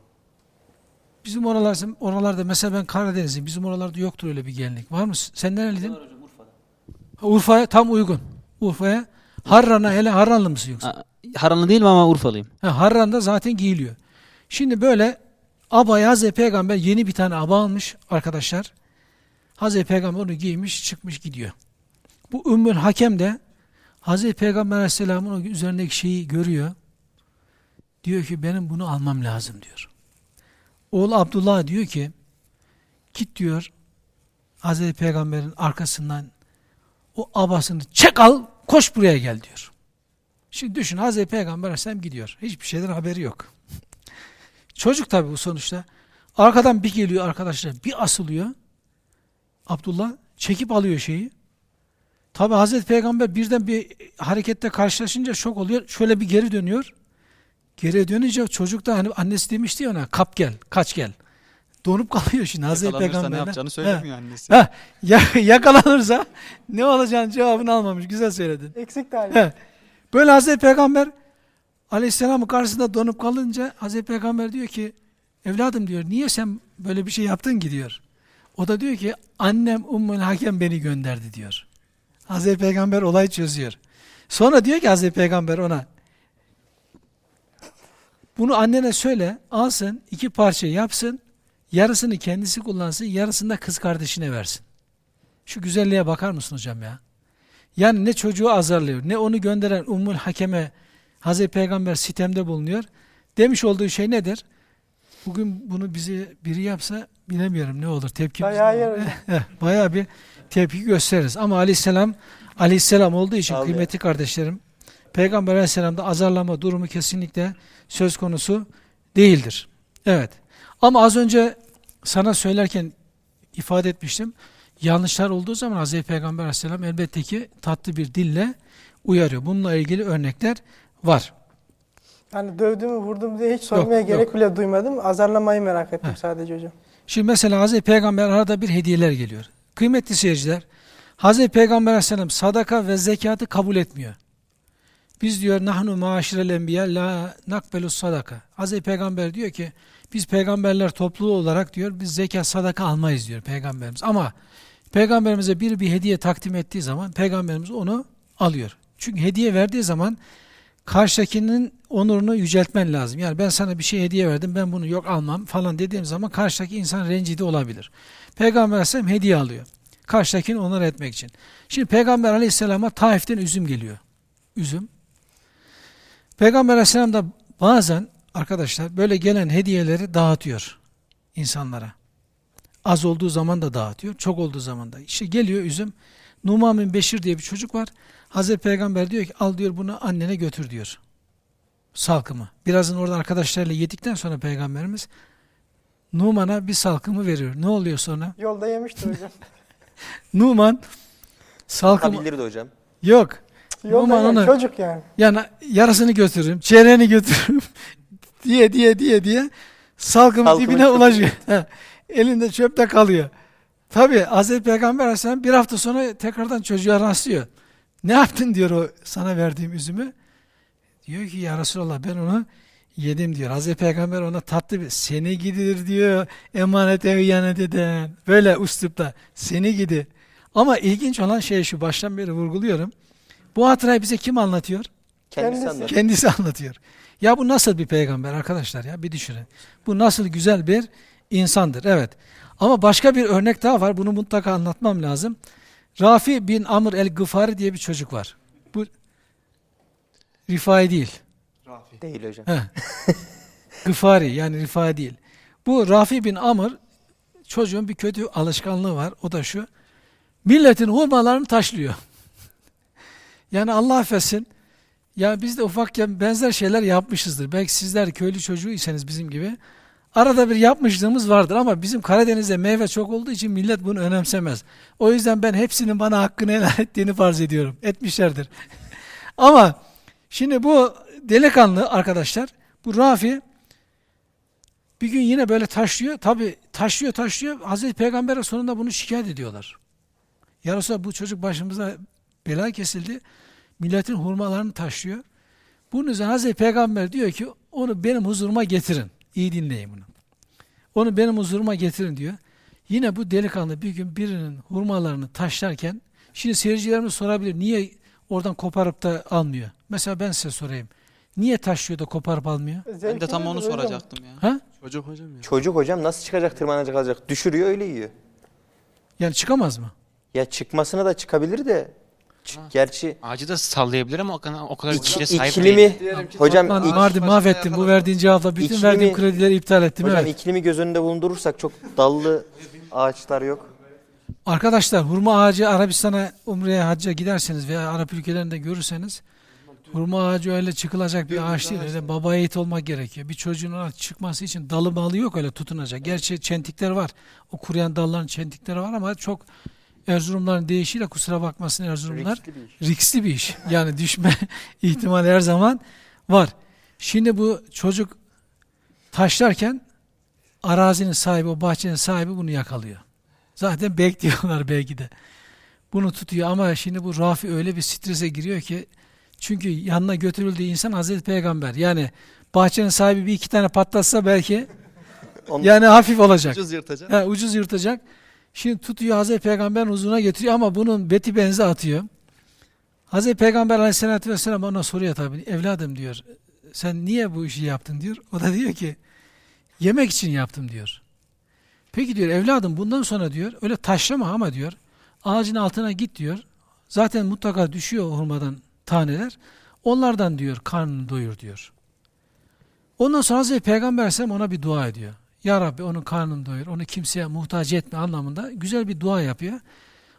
Bizim oralar, oralarda mesela ben Karadenizliyim. Bizim oralarda yoktur öyle bir gelinlik. Var mı? Sen nereliydin? Ha, Urfa'ya tam uygun. Urfa'ya. Harran'a hele Harranlı mısın yoksa? Ha, Haranlı değilim ama Urfalıyım. Ha, Harran'da zaten giyiliyor. Şimdi böyle abaya Hazreti Peygamber yeni bir tane aba almış arkadaşlar. Hazreti Peygamber onu giymiş çıkmış gidiyor. Bu Ümmül Hakem de Hazreti Peygamber Aleyhisselam'ın üzerindeki şeyi görüyor. Diyor ki benim bunu almam lazım diyor. Oğlu Abdullah diyor ki git diyor Hazreti Peygamber'in arkasından o abasını çek al koş buraya gel diyor. Şimdi düşün Hazreti Peygamber Aleyhisselam gidiyor. Hiçbir şeyden haberi yok. Çocuk tabi bu sonuçta. Arkadan bir geliyor arkadaşlar bir asılıyor. Abdullah çekip alıyor şeyi. Tabi Hazreti Peygamber birden bir harekette karşılaşınca şok oluyor. Şöyle bir geri dönüyor. Geri dönünce çocuk da hani annesi demişti ya ona kap gel, kaç gel. donup kalıyor şimdi Hazreti Yakalanırsa ne yapacağını söylemiyor annesi. Ha, ya, [laughs] yakalanırsa ne olacağını cevabını almamış. Güzel söyledin. Eksik talim. He. Böyle Hazreti Peygamber Aleyhisselam'ın karşısında donup kalınca Hazreti Peygamber diyor ki evladım diyor niye sen böyle bir şey yaptın ki diyor. O da diyor ki annem Ummul Hakem beni gönderdi diyor. Hazreti Peygamber olayı çözüyor. Sonra diyor ki Hazreti Peygamber ona bunu annene söyle alsın iki parça yapsın yarısını kendisi kullansın yarısını da kız kardeşine versin. Şu güzelliğe bakar mısın hocam ya? Yani ne çocuğu azarlıyor, ne onu gönderen Ummul Hakem'e Hazreti Peygamber sitemde bulunuyor. Demiş olduğu şey nedir? Bugün bunu bizi biri yapsa bilemiyorum ne olur tepki. Dayağı yer hocam. [laughs] Bayağı bir tepki gösteririz. Ama aleyhisselam aleyhisselam olduğu için Aldı. kıymetli kardeşlerim Peygamber aleyhisselamda azarlama durumu kesinlikle söz konusu değildir. Evet. Ama az önce sana söylerken ifade etmiştim. Yanlışlar olduğu zaman Hz. Peygamber aleyhisselam elbette ki tatlı bir dille uyarıyor. Bununla ilgili örnekler var. Yani dövdüğümü vurdum diye hiç sormaya Yok, gerek yok. bile duymadım. Azarlamayı merak ettim Heh. sadece hocam. Şimdi mesela Hz. Peygamber arada bir hediyeler geliyor. Kıymetli seyirciler, Hz. Peygamber aleyhisselam sadaka ve zekatı kabul etmiyor. Biz diyor nahnu maaşirel enbiya la nakbelus sadaka. Hz. Peygamber diyor ki biz peygamberler topluluğu olarak diyor biz zekat sadaka almayız diyor peygamberimiz. Ama peygamberimize bir bir hediye takdim ettiği zaman peygamberimiz onu alıyor. Çünkü hediye verdiği zaman karşıdakinin onurunu yüceltmen lazım. Yani ben sana bir şey hediye verdim ben bunu yok almam falan dediğim zaman karşıdaki insan rencide olabilir. Peygamber aleyhisselam hediye alıyor. Karşıdakini onur etmek için. Şimdi Peygamber aleyhisselama Taif'ten üzüm geliyor. Üzüm. Peygamber aleyhisselam da bazen arkadaşlar böyle gelen hediyeleri dağıtıyor insanlara. Az olduğu zaman da dağıtıyor, çok olduğu zaman da. İşte geliyor üzüm. Numan Beşir diye bir çocuk var. Hazreti Peygamber diyor ki al diyor bunu annene götür diyor. Salkımı. Birazını orada arkadaşlarıyla yedikten sonra Peygamberimiz Numan'a bir salkımı veriyor. Ne oluyor sonra? [laughs] Yolda yemiştir hocam. [laughs] Numan salkımı Bakabilirdi hocam. yok. Yolda Numan onu Çocuk yani. yani yarısını götürürüm, çeyreğini götürürüm [laughs] diye diye diye diye salkım Salkımın dibine çöpü. ulaşıyor. Elinde çöpte kalıyor. Tabi Hazreti Peygamber Aleyhisselam bir hafta sonra tekrardan çocuğa rastlıyor. Ne yaptın diyor o sana verdiğim üzümü. Diyor ki ya Resulallah ben onu yedim diyor. Hazreti Peygamber ona tatlı bir seni gidir diyor emanete hıyanet eden. Böyle üslupla seni gidi. Ama ilginç olan şey şu baştan beri vurguluyorum. Bu hatırayı bize kim anlatıyor? Kendisi Kendisi. anlatıyor. Kendisi anlatıyor. Ya bu nasıl bir peygamber arkadaşlar ya bir düşünün. Bu nasıl güzel bir insandır. Evet. Ama başka bir örnek daha var. Bunu mutlaka anlatmam lazım. Rafi bin Amr el-Gıfari diye bir çocuk var. Bu Rifai değil. Değil hocam. Heh. [laughs] Gıfari yani Rifai değil. Bu Rafi bin Amr çocuğun bir kötü alışkanlığı var. O da şu. Milletin hurmalarını taşlıyor. [laughs] yani Allah affetsin. Ya biz de ufakken benzer şeyler yapmışızdır. Belki sizler köylü çocuğuysanız bizim gibi. Arada bir yapmışlığımız vardır ama bizim Karadeniz'de meyve çok olduğu için millet bunu önemsemez. O yüzden ben hepsinin bana hakkını helal [laughs] ettiğini farz ediyorum. Etmişlerdir. [laughs] ama şimdi bu delikanlı arkadaşlar, bu Rafi bir gün yine böyle taşlıyor. Tabi taşlıyor taşlıyor. Hazreti Peygamber'e sonunda bunu şikayet ediyorlar. Ya Resulallah bu çocuk başımıza bela kesildi. Milletin hurmalarını taşlıyor. Bunun üzerine Hazreti Peygamber diyor ki onu benim huzuruma getirin. İyi dinleyin bunu. Onu benim huzuruma getirin diyor. Yine bu delikanlı bir gün birinin hurmalarını taşlarken şimdi seyircilerimiz sorabilir niye oradan koparıp da almıyor? Mesela ben size sorayım. Niye taşlıyor da koparıp almıyor? Ben de tam onu soracaktım ya. Ha? Çocuk hocam ya. Çocuk hocam nasıl çıkacak tırmanacak alacak? Düşürüyor öyle yiyor. Yani çıkamaz mı? Ya çıkmasına da çıkabilir de. Çık- Gerçi Ağacı da sallayabilir ama o kadar, o kadar iki, güce sahip iklimi değil. hocam Lan ik- Mardi mahvettim. Bu verdiğin cevapla bütün İklimi- verdiğim kredileri iptal ettim. hocam evet. iklimi göz önünde bulundurursak çok dallı ağaçlar yok. Arkadaşlar hurma ağacı Arabistan'a umreye hacca giderseniz veya Arap ülkelerinde görürseniz hurma ağacı öyle çıkılacak bir ağaç değil. Öyle baba yiğit olmak gerekiyor. Bir çocuğun ona çıkması için dalı malı yok öyle tutunacak. Gerçi çentikler var. O kuruyan dalların çentikleri var ama çok Erzurumların deyişiyle kusura bakmasın Erzurumlar. Riskli bir iş. riskli bir iş. [laughs] Yani düşme [laughs] ihtimali her zaman var. Şimdi bu çocuk taşlarken arazinin sahibi, o bahçenin sahibi bunu yakalıyor. Zaten bekliyorlar belki de. Bunu tutuyor ama şimdi bu Rafi öyle bir strese giriyor ki çünkü yanına götürüldüğü insan Hazreti Peygamber. Yani bahçenin sahibi bir iki tane patlatsa belki Onu yani hafif olacak. ucuz yırtacak. Ha, ucuz yırtacak. Şimdi tutuyor Hazreti Peygamber'in huzuruna getiriyor ama bunun beti benzi atıyor. Hazreti Peygamber aleyhissalatü vesselam ona soruyor tabii. Evladım diyor. Sen niye bu işi yaptın diyor. O da diyor ki yemek için yaptım diyor. Peki diyor evladım bundan sonra diyor öyle taşlama ama diyor ağacın altına git diyor. Zaten mutlaka düşüyor o hurmadan taneler. Onlardan diyor karnını doyur diyor. Ondan sonra Hazreti Peygamber Aleyhisselam ona bir dua ediyor. Ya Rabbi onun karnını doyur, onu kimseye muhtaç etme anlamında güzel bir dua yapıyor.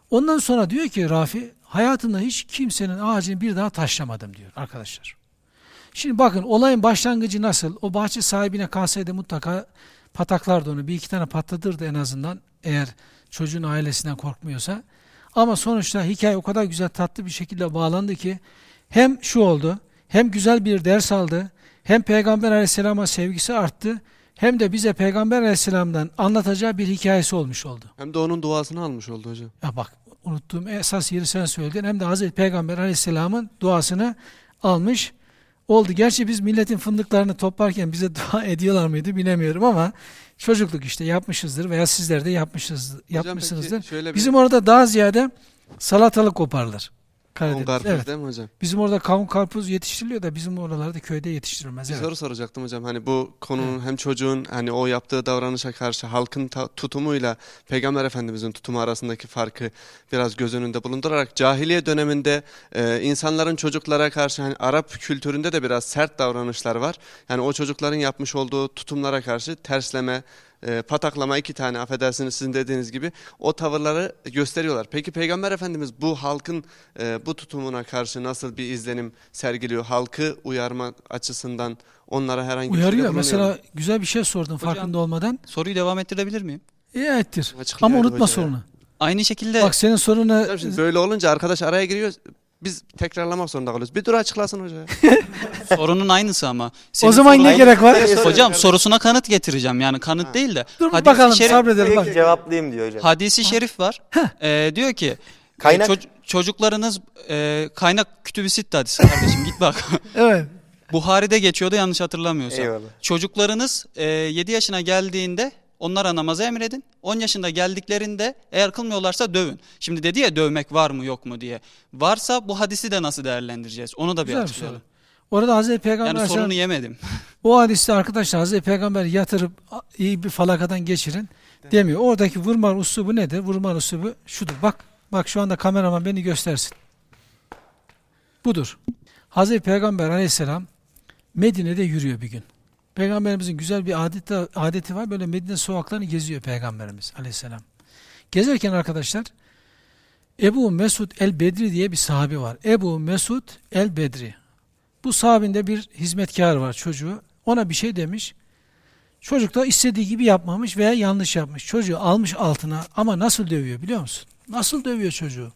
Ondan sonra diyor ki Rafi, hayatımda hiç kimsenin ağacını bir daha taşlamadım diyor arkadaşlar. Şimdi bakın olayın başlangıcı nasıl? O bahçe sahibine kalsaydı mutlaka pataklardı onu. Bir iki tane patlatırdı en azından eğer çocuğun ailesinden korkmuyorsa. Ama sonuçta hikaye o kadar güzel tatlı bir şekilde bağlandı ki hem şu oldu, hem güzel bir ders aldı, hem Peygamber aleyhisselama sevgisi arttı, hem de bize Peygamber aleyhisselamdan anlatacağı bir hikayesi olmuş oldu. Hem de onun duasını almış oldu hocam. Ya bak unuttuğum esas yeri sen söyledin. Hem de Hazreti Peygamber aleyhisselamın duasını almış oldu. Gerçi biz milletin fındıklarını toplarken bize [laughs] dua ediyorlar mıydı bilemiyorum ama çocukluk işte yapmışızdır veya sizler de yapmışız, Hocam yapmışsınızdır. şöyle bir Bizim orada daha ziyade salatalık koparılır. kavun Karadeniz. karpuz Evet. değil mi hocam? Bizim orada kavun karpuz yetiştiriliyor da bizim oralarda köyde yetiştirilmez. Bir Evet. soru soracaktım hocam. Hani bu konunun hem çocuğun hani o yaptığı davranışa karşı halkın ta- tutumuyla Peygamber Efendimizin tutumu arasındaki farkı biraz göz önünde bulundurarak cahiliye döneminde e, insanların çocuklara karşı hani Arap kültüründe de biraz sert davranışlar var. Yani o çocukların yapmış olduğu tutumlara karşı tersleme, e, pataklama iki tane affedersiniz sizin dediğiniz gibi o tavırları gösteriyorlar. Peki Peygamber Efendimiz bu halkın e, bu tutumuna karşı nasıl bir izlenim sergiliyor? Halkı uyarma açısından onlara herhangi bir Uyarıyor. bulunuyor Mesela mu? güzel bir şey sordun Hocam- farkında olmadan. Soruyu devam ettirebilir miyim? İyi ettir. Açıklayaydı Ama unutma sorunu. Aynı şekilde Bak senin sorunu böyle olunca arkadaş araya giriyor. Biz tekrarlamak zorunda kalıyoruz. Bir dur açıklasın hoca. [laughs] sorunun aynısı ama. o Senin zaman sorun- ne gerek var? Hocam sorusuna kanıt getireceğim yani kanıt değil de. Dur Hadis-i bakalım şerif- sabredelim bak. Peki cevaplayayım diyor hocam. Hadisi şerif var. Ee, diyor ki Kaynak? e, çoc- çocuklarınız e, kaynak kütübü sitte hadisi kardeşim git bak. [laughs] Evet. Buhari'de geçiyordu yanlış hatırlamıyorsam. Eyvallah. Çocuklarınız e, 7 yaşına geldiğinde onlara namazı emredin. 10 yaşında geldiklerinde eğer kılmıyorlarsa dövün. Şimdi dedi ya dövmek var mı yok mu diye. Varsa bu hadisi de nasıl değerlendireceğiz? Onu da bir Güzel bir açıklayalım. soru. Orada Hazreti Peygamber Yani sorunu yemedim. [laughs] o hadiste arkadaşlar Hazreti Peygamber yatırıp iyi bir falakadan geçirin demiyor. Oradaki vurma usubu nedir? Vurma usubu şudur. Bak bak şu anda kameraman beni göstersin. Budur. Hazreti Peygamber Aleyhisselam Medine'de yürüyor bir gün. Peygamberimizin güzel bir adeti, adeti var. Böyle Medine sokaklarını geziyor Peygamberimiz Aleyhisselam. Gezerken arkadaşlar Ebu Mesud el-Bedri diye bir sahabi var. Ebu Mesud el-Bedri. Bu sahabinde bir hizmetkar var çocuğu. Ona bir şey demiş. Çocuk da istediği gibi yapmamış veya yanlış yapmış. Çocuğu almış altına ama nasıl dövüyor biliyor musun? Nasıl dövüyor çocuğu?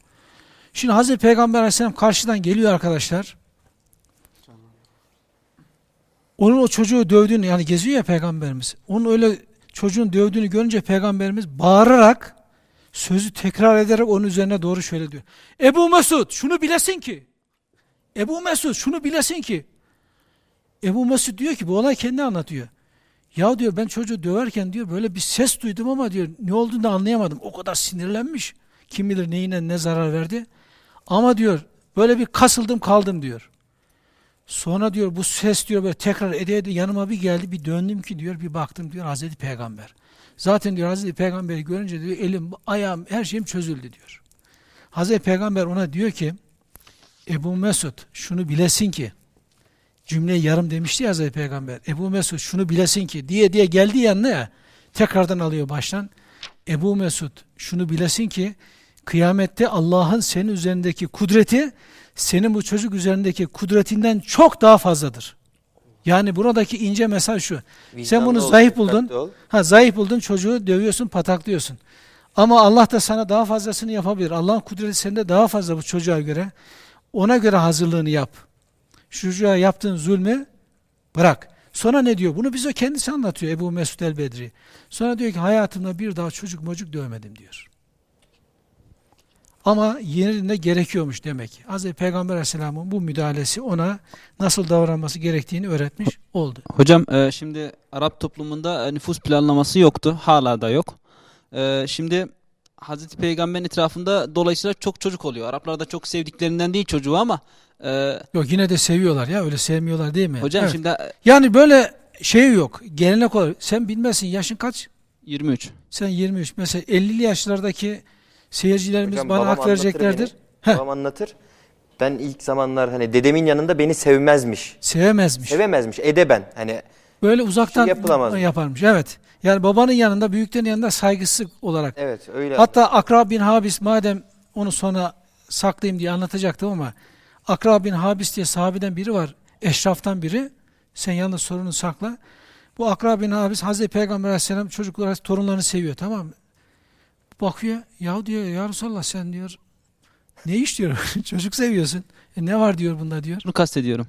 Şimdi Hazreti Peygamber Aleyhisselam karşıdan geliyor arkadaşlar. Onun o çocuğu dövdüğünü yani geziyor ya Peygamberimiz. Onun öyle çocuğun dövdüğünü görünce Peygamberimiz bağırarak sözü tekrar ederek onun üzerine doğru şöyle diyor. Ebu Mesud şunu bilesin ki Ebu Mesud şunu bilesin ki Ebu Mesud diyor ki bu olay kendi anlatıyor. Ya diyor ben çocuğu döverken diyor böyle bir ses duydum ama diyor ne olduğunu da anlayamadım. O kadar sinirlenmiş. Kim bilir neyine ne zarar verdi. Ama diyor böyle bir kasıldım kaldım diyor. Sonra diyor bu ses diyor böyle tekrar ede ede yanıma bir geldi bir döndüm ki diyor bir baktım diyor Hazreti Peygamber. Zaten diyor Hazreti Peygamber'i görünce diyor elim ayağım her şeyim çözüldü diyor. Hazreti Peygamber ona diyor ki Ebu Mesud şunu bilesin ki cümleyi yarım demişti ya Hazreti Peygamber. Ebu Mesud şunu bilesin ki diye diye geldi yanına ya tekrardan alıyor baştan. Ebu Mesud şunu bilesin ki kıyamette Allah'ın senin üzerindeki kudreti senin bu çocuk üzerindeki kudretinden çok daha fazladır. Yani buradaki ince mesaj şu. Sen bunu ol, zayıf buldun. ol. Ha zayıf buldun çocuğu dövüyorsun, pataklıyorsun. Ama Allah da sana daha fazlasını yapabilir. Allah'ın kudreti sende daha fazla bu çocuğa göre. Ona göre hazırlığını yap. Şu çocuğa yaptığın zulmü bırak. Sonra ne diyor? Bunu bize kendisi anlatıyor Ebu Mesud el-Bedri. Sonra diyor ki hayatımda bir daha çocuk mocuk dövmedim diyor. Ama yerinde gerekiyormuş demek. ki. Hazreti Peygamber Aleyhisselam'ın bu müdahalesi ona nasıl davranması gerektiğini öğretmiş oldu. Hocam e, şimdi Arap toplumunda e, nüfus planlaması yoktu. Hala da yok. E, şimdi Hazreti Peygamber'in etrafında dolayısıyla çok çocuk oluyor. Araplar da çok sevdiklerinden değil çocuğu ama e, Yok yine de seviyorlar ya öyle sevmiyorlar değil mi? hocam Evet. şimdi e, Yani böyle şey yok. Gelenek olarak. Sen bilmezsin yaşın kaç? 23. Sen 23. Mesela 50'li yaşlardaki seyircilerimiz Hocam bana hak vereceklerdir. beni. Babam anlatır. Ben ilk zamanlar hani dedemin yanında beni sevmezmiş. Sevemezmiş. Sevemezmiş edeben. Hani Böyle uzaktan Şey yapılamaz. yaparmış. Evet. Yani babanın yanında, büyüklerin yanında saygısız olarak. evet öyle. Hatta Akra bin Habis madem onu sonra saklayayım diye anlatacaktım ama Akra bin Habis diye sahabeden biri var. Eşraftan biri. Sen yalnız sorunu sakla. Bu Akra bin Habis Hazreti Peygamber Aleyhisselam çocukları, torunlarını seviyor tamam mı? Bakıyor. Ya diyor ya Resulallah sen diyor ne iş diyor. [laughs] Çocuk seviyorsun. E ne var diyor bunda diyor. Bunu kastediyorum.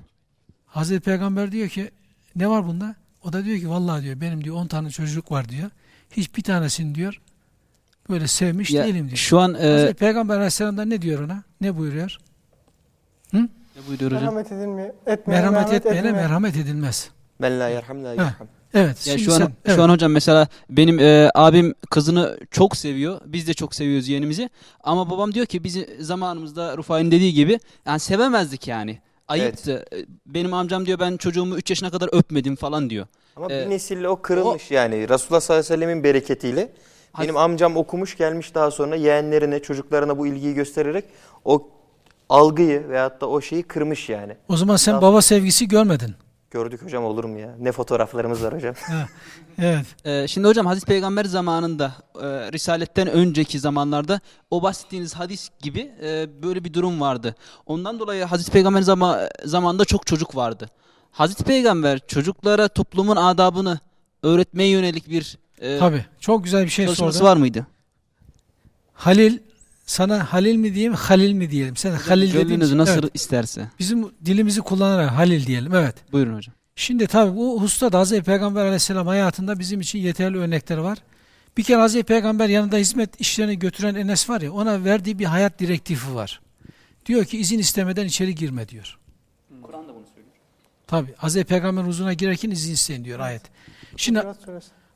Hazreti Peygamber diyor ki ne var bunda? O da diyor ki vallahi diyor benim diyor 10 tane çocuk var diyor. Hiçbir tanesini diyor böyle sevmiş Ya, değilim diyor. Şu an e, Hazreti Peygamber Aleyhisselam da ne diyor ona? Ne buyuruyor? ne buyuruyor hocam? Merhamet edilmiyor. Etmeye, Merhamet etmeyene edilmeye. merhamet edilmez. Men la yerham la yerham. Evet. Ya şu an sen, evet. şu an hocam mesela benim e, abim kızını çok seviyor. Biz de çok seviyoruz yeğenimizi. Ama babam diyor ki bizi zamanımızda Rufai'nin dediği gibi yani sevemezdik yani. Ayıptı. E, Benim amcam diyor ben çocuğumu 3 yaşına kadar öpmedim falan diyor. Ama Ee, bir nesille o kırılmış yani. Resulullah sallallahu aleyhi ve sellemin bereketiyle. Benim amcam okumuş gelmiş daha sonra yeğenlerine, çocuklarına bu ilgiyi göstererek o algıyı veyahut da o şeyi kırmış yani. O zaman sen Ya- baba sevgisi görmedin. Gördük hocam olur mu ya? Ne fotoğraflarımız var hocam. [laughs] Evet. Ee, şimdi hocam Hazreti Peygamber zamanında e, Risaletten önceki zamanlarda o bahsettiğiniz hadis gibi e, böyle bir durum vardı. Ondan dolayı Hazreti Peygamber zama, zamanında çok çocuk vardı. Hazreti Peygamber çocuklara toplumun adabını öğretmeye yönelik bir e, Tabii. Çok güzel bir şey çalışması sordun. var mıydı? Halil sana Halil mi diyeyim, Halil mi diyelim? Sen Halil dediğin için- nasıl evet. isterse. Bizim dilimizi kullanarak Halil diyelim. Evet. Buyurun hocam. Şimdi tabi bu hususta da Hazreti Peygamber aleyhisselam hayatında bizim için yeterli örnekler var. Bir kere Hazreti Peygamber yanında hizmet işlerini götüren Enes var ya ona verdiği bir hayat direktifi var. Diyor ki izin istemeden içeri girme diyor. Kur'an da bunu söylüyor. Tabi Hazreti Peygamber huzuruna girerken izin isteyin diyor ayet. Şimdi.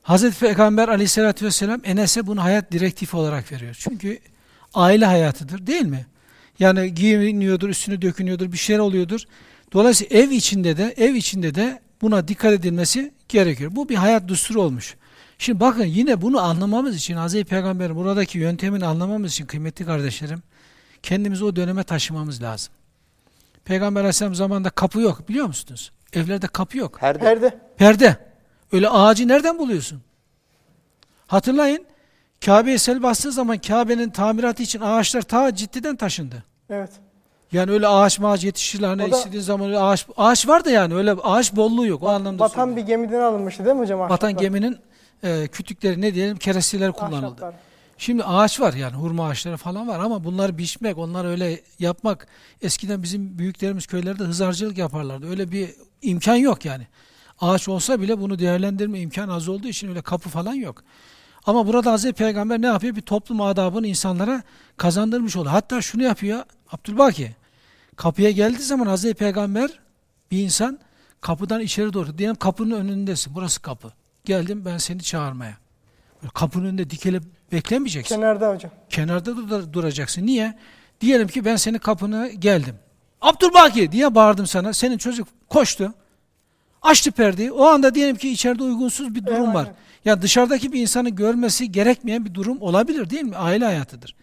Hazreti Peygamber aleyhissalatü vesselam Enes'e bunu hayat direktifi olarak veriyor. Çünkü aile hayatıdır değil mi? Yani giyiniyordur, üstüne dökünüyordur, bir şeyler oluyordur. Dolayısıyla ev içinde de ev içinde de buna dikkat edilmesi gerekiyor. Bu bir hayat düsturu olmuş. Şimdi bakın yine bunu anlamamız için Hazreti Peygamber'in buradaki yöntemini anlamamız için kıymetli kardeşlerim kendimizi o döneme taşımamız lazım. Peygamber Aleyhisselam zamanında kapı yok biliyor musunuz? Evlerde kapı yok. Her de Perde. Perde. Öyle ağacı nereden buluyorsun? Hatırlayın. Kabe'ye sel bastığı zaman Kabe'nin tamiratı için ağaçlar ta ciddiden taşındı. Evet. Yani öyle ağaç mağaç yetişir hani da- istediğin zaman öyle ağaç ağaç var da yani öyle ağaç bolluğu yok o anlamda Batan söylüyorum. bir gemiden alınmıştı değil mi hocam? Batan ahşaplar? geminin e, kütükleri ne diyelim kerestileri kullanıldı. Ahşaplar. Şimdi ağaç var yani hurma ağaçları falan var ama bunları biçmek, onları öyle yapmak eskiden bizim büyüklerimiz köylerde hızarcılık yaparlardı. Öyle bir imkan yok yani. Ağaç olsa bile bunu değerlendirme imkanı az olduğu için öyle kapı falan yok. Ama burada Hazreti Peygamber ne yapıyor? Bir toplum adabını insanlara kazandırmış oluyor. Hatta şunu yapıyor Abdülbaki. Kapıya geldiği zaman Hazreti Peygamber bir insan kapıdan içeri doğru diyelim kapının önündesin. Burası kapı. Geldim ben seni çağırmaya. Kapının önünde dikele beklemeyeceksin. Kenarda hocam. Kenarda dur- duracaksın. Niye? Diyelim ki ben senin kapına geldim. Abdülbaki diye bağırdım sana. Senin çocuk koştu. Açtı perdeyi. O anda diyelim ki içeride uygunsuz bir durum Evet, var. aynen. Ya dışarıdaki bir insanı görmesi gerekmeyen bir durum olabilir değil mi? Aile hayatıdır.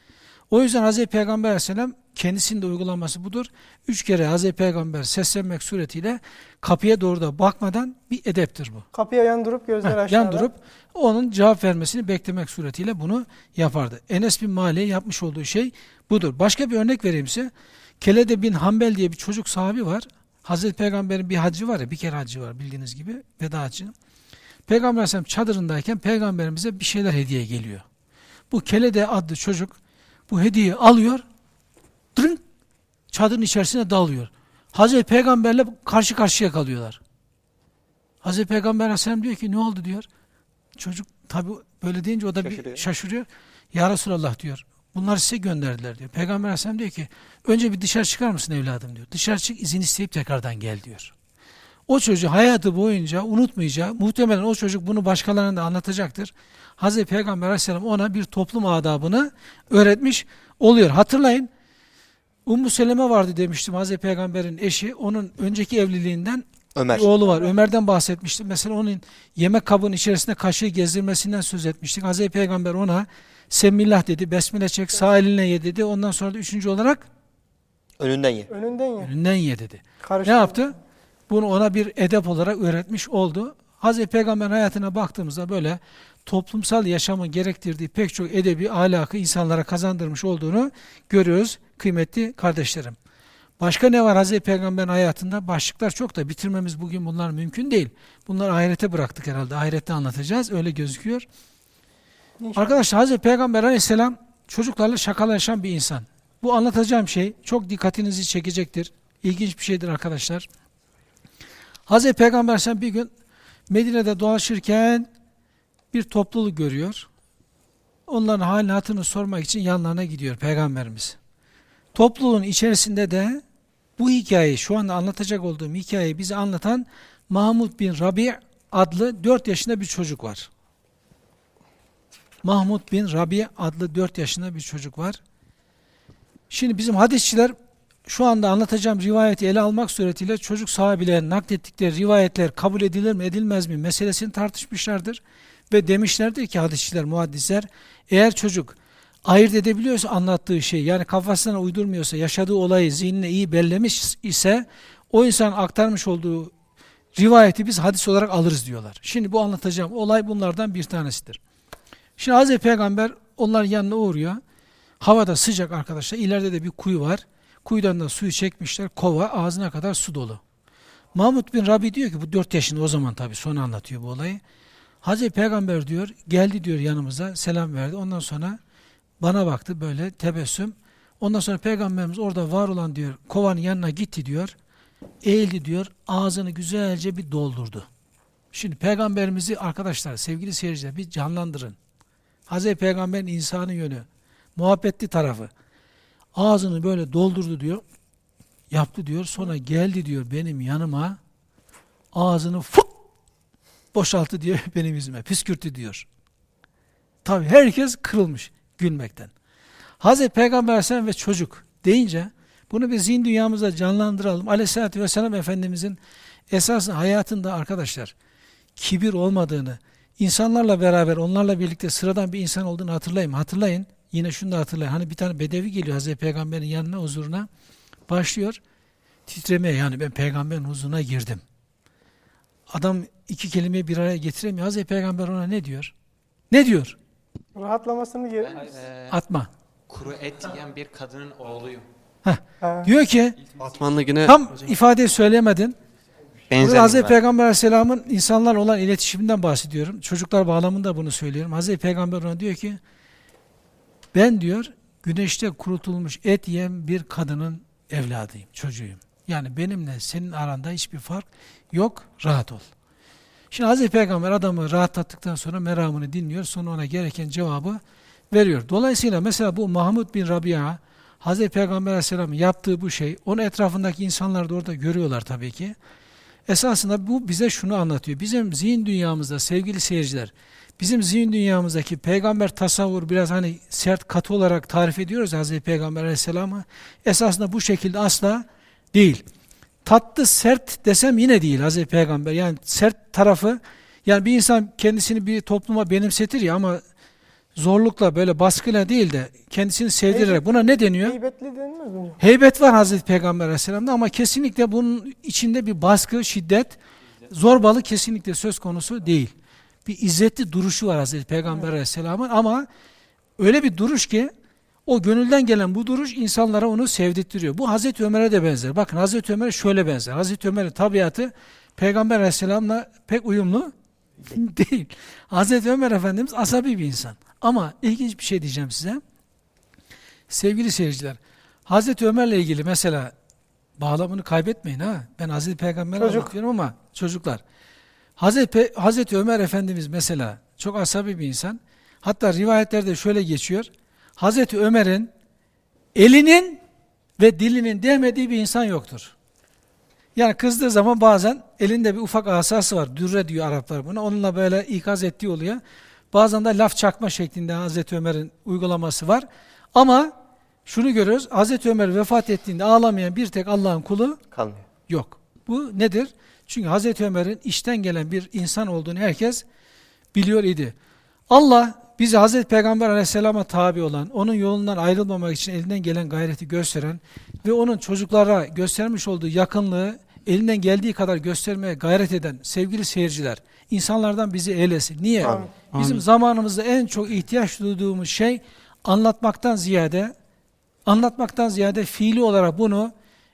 O yüzden Hazreti Peygamber Aleyhisselam kendisinin de uygulaması budur. Üç kere Hazreti Peygamber seslenmek suretiyle kapıya doğru da bakmadan bir edeptir bu. Kapıya yan durup gözler Heh, aşağıda. yan durup onun cevap vermesini beklemek suretiyle bunu yapardı. Enes bin Mali'ye yapmış olduğu şey budur. Başka bir örnek vereyim size. Kelede bin Hanbel diye bir çocuk sahibi var. Hazreti Peygamber'in bir hacı var ya, bir kere hacı var bildiğiniz gibi, veda hacı. Peygamber Aleyhisselam çadırındayken Peygamberimize bir şeyler hediye geliyor. Bu Kelede adlı çocuk bu hediyeyi alıyor, dırın, çadırın içerisine dalıyor. Hazreti Peygamberle karşı karşıya kalıyorlar. Hazreti Peygamber Aleyhisselam diyor ki ne oldu diyor. Çocuk tabi böyle deyince o da bir Şaşırıyor. şaşırıyor. Ya Resulallah diyor. Bunlar size gönderdiler diyor. Peygamber Aleyhisselam diyor ki önce bir dışarı çıkar mısın evladım diyor. Dışarı çık izin isteyip tekrardan gel diyor. O çocuğu hayatı boyunca unutmayacağı, muhtemelen o çocuk bunu başkalarına da anlatacaktır. Hazreti Peygamber Aleyhisselam ona bir toplum adabını öğretmiş oluyor. Hatırlayın, Ummu Seleme vardı demiştim Hazreti Peygamber'in eşi. Onun önceki evliliğinden Ömer. bir oğlu var. Ömer'den bahsetmiştim. Mesela onun yemek kabının içerisinde kaşığı gezdirmesinden söz etmiştik. Hazreti Peygamber ona Semillah dedi, besmele çek, sağ eline ye dedi. Ondan sonra da üçüncü olarak Önünden ye. Önünden ye. önünden ye dedi. Ne Karıştırma. yaptı? Bunu ona bir edep olarak öğretmiş oldu. Hazreti Peygamber hayatına baktığımızda böyle toplumsal yaşamın gerektirdiği pek çok edebi ahlakı insanlara kazandırmış olduğunu görüyoruz kıymetli kardeşlerim. Başka ne var Hazreti Peygamber'in hayatında? Başlıklar çok da bitirmemiz bugün bunlar mümkün değil. Bunları ahirete bıraktık herhalde. Ahirette anlatacağız. Öyle gözüküyor. İnşallah. Arkadaşlar Hazreti Peygamber aleyhisselam çocuklarla şakalaşan bir insan. Bu anlatacağım şey çok dikkatinizi çekecektir. İlginç bir şeydir arkadaşlar. Hazreti Peygamber aleyhisselam bir gün Medine'de dolaşırken bir topluluk görüyor. Onların halini hatırını sormak için yanlarına gidiyor Peygamberimiz. Topluluğun içerisinde de bu hikayeyi, şu anda anlatacak olduğum hikayeyi bize anlatan Mahmud bin Rabi adlı 4 yaşında bir çocuk var. Mahmud bin Rabi adlı 4 yaşında bir çocuk var. Şimdi bizim hadisçiler şu anda anlatacağım rivayeti ele almak suretiyle çocuk sahabilerin naklettikleri rivayetler kabul edilir mi edilmez mi meselesini tartışmışlardır. Ve demişlerdir ki hadisçiler, muhaddisler eğer çocuk ayırt edebiliyorsa anlattığı şey yani kafasına uydurmuyorsa yaşadığı olayı zihnine iyi bellemiş ise o insan aktarmış olduğu rivayeti biz hadis olarak alırız diyorlar. Şimdi bu anlatacağım olay bunlardan bir tanesidir. Şimdi Hazreti Peygamber onların yanına uğruyor. Havada sıcak arkadaşlar. İleride de bir kuyu var. Kuyudan da suyu çekmişler. Kova ağzına kadar su dolu. Mahmud bin Rabi diyor ki bu dört yaşında o zaman tabii sonra anlatıyor bu olayı. Hazreti Peygamber diyor geldi diyor yanımıza selam verdi. Ondan sonra bana baktı böyle tebessüm. Ondan sonra Peygamberimiz orada var olan diyor kovanın yanına gitti diyor. Eğildi diyor ağzını güzelce bir doldurdu. Şimdi peygamberimizi arkadaşlar sevgili seyirciler bir canlandırın. Hazreti Peygamber'in insanı yönü, muhabbetli tarafı. Ağzını böyle doldurdu diyor. Yaptı diyor. Sonra geldi diyor benim yanıma. Ağzını fık boşalttı diyor [laughs] benim yüzüme. Püskürtü diyor. Tabi herkes kırılmış gülmekten. Hazreti Peygamber Aleyhisselam ve çocuk deyince bunu bir zihin dünyamızda canlandıralım. Aleyhisselatü Vesselam Efendimizin esasında hayatında arkadaşlar kibir olmadığını, insanlarla beraber onlarla birlikte sıradan bir insan olduğunu hatırlayın. Hatırlayın. Yine şunu da hatırlayın. Hani bir tane bedevi geliyor Hazreti Peygamber'in yanına huzuruna. Başlıyor titremeye yani ben peygamberin huzuruna girdim. Adam iki kelimeyi bir araya getiremiyor. Hazreti Peygamber ona ne diyor? Ne diyor? Rahatlamasını geri. Ee, Atma. kuru et yiyen bir kadının oğluyum. Ha. Diyor ki Batmanlı yine tam ifadeyi söyleyemedin. Burada Hazreti Peygamber Aleyhisselam'ın insanlarla olan iletişiminden bahsediyorum. Çocuklar bağlamında bunu söylüyorum. Hazreti Peygamber ona diyor ki ben diyor güneşte kurutulmuş et yiyen bir kadının evladıyım, çocuğuyum. Yani benimle senin aranda hiçbir fark yok, rahat ol. Şimdi Hazreti Peygamber adamı rahatlattıktan sonra meramını dinliyor, sonra ona gereken cevabı veriyor. Dolayısıyla mesela bu Mahmud bin Rabia, Hazreti Peygamber Aleyhisselam'ın yaptığı bu şey, onun etrafındaki insanlar da orada görüyorlar tabii ki. Esasında bu bize şunu anlatıyor. Bizim zihin dünyamızda sevgili seyirciler, bizim zihin dünyamızdaki peygamber tasavvur biraz hani sert katı olarak tarif ediyoruz Hazreti Peygamber Aleyhisselam'ı. Esasında bu şekilde asla değil. Tatlı sert desem yine değil Hazreti Peygamber. Yani sert tarafı yani bir insan kendisini bir topluma benimsetir ya ama zorlukla böyle baskıyla değil de kendisini sevdirerek buna ne deniyor? Heybetli denilmez mi? Heybet var Hazreti Peygamber Aleyhisselam'da ama kesinlikle bunun içinde bir baskı, şiddet, zorbalık kesinlikle söz konusu değil. Bir izzetli duruşu var Hazreti Peygamber Aleyhisselam'ın ama öyle bir duruş ki o gönülden gelen bu duruş insanlara onu sevdirtiyor. Bu Hazreti Ömer'e de benzer. Bakın Hazreti Ömer'e şöyle benzer. Hazreti Ömer'in tabiatı Peygamber Aleyhisselam'la pek uyumlu [laughs] değil. Hazreti Ömer Efendimiz asabi bir insan. Ama ilginç bir şey diyeceğim size. Sevgili seyirciler, Hazreti Ömer'le ilgili mesela bağlamını kaybetmeyin ha. Ben Hazreti Peygamber'i Çocuk. anlatıyorum ama çocuklar. Hazreti, Hazreti Ömer Efendimiz mesela çok asabi bir insan. Hatta rivayetlerde şöyle geçiyor. Hazreti Ömer'in elinin ve dilinin değmediği bir insan yoktur. Yani kızdığı zaman bazen elinde bir ufak asası var. Dürre diyor Araplar buna. Onunla böyle ikaz ettiği oluyor. Bazen de laf çakma şeklinde Hazreti Ömer'in uygulaması var. Ama şunu görüyoruz. Hazreti Ömer vefat ettiğinde ağlamayan bir tek Allah'ın kulu Kalmıyor. yok. Bu nedir? Çünkü Hazreti Ömer'in işten gelen bir insan olduğunu herkes biliyor idi. Allah bizi Hazreti Peygamber aleyhisselama tabi olan, onun yolundan ayrılmamak için elinden gelen gayreti gösteren ve onun çocuklara göstermiş olduğu yakınlığı elinden geldiği kadar göstermeye gayret eden sevgili seyirciler, insanlardan bizi eylesin. Niye? Amin. Bizim Amin. zamanımızda en çok ihtiyaç duyduğumuz şey anlatmaktan ziyade anlatmaktan ziyade fiili olarak bunu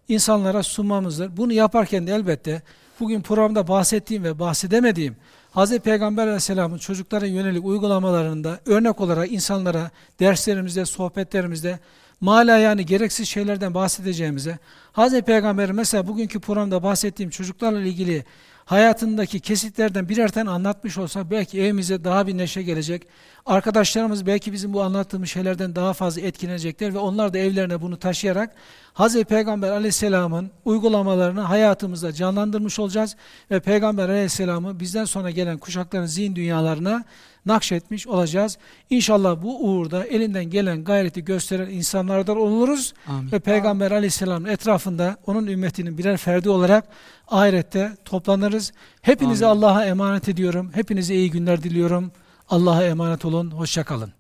insanlara sunmamızdır. Bunu yaparken de elbette bugün programda bahsettiğim ve bahsedemediğim Hz. Peygamber Aleyhisselam'ın çocuklara yönelik uygulamalarında örnek olarak insanlara derslerimizde, sohbetlerimizde mala yani gereksiz şeylerden bahsedeceğimize Hz. Peygamber'in mesela bugünkü programda bahsettiğim çocuklarla ilgili hayatındaki kesitlerden birer tane anlatmış olsak belki evimize daha bir neşe gelecek. Arkadaşlarımız belki bizim bu anlattığımız şeylerden daha fazla etkilenecekler ve onlar da evlerine bunu taşıyarak Hz. Peygamber aleyhisselamın uygulamalarını hayatımızda canlandırmış olacağız ve Peygamber aleyhisselamı bizden sonra gelen kuşakların zihin dünyalarına nakşetmiş olacağız. İnşallah bu uğurda elinden gelen gayreti gösteren insanlardan oluruz Amin. ve Peygamber aleyhisselamın etrafında onun ümmetinin birer ferdi olarak ahirette toplanırız. Hepinizi. Allah'a emanet ediyorum. Hepinize iyi günler diliyorum. Allah'a emanet olun. Hoşça kalın.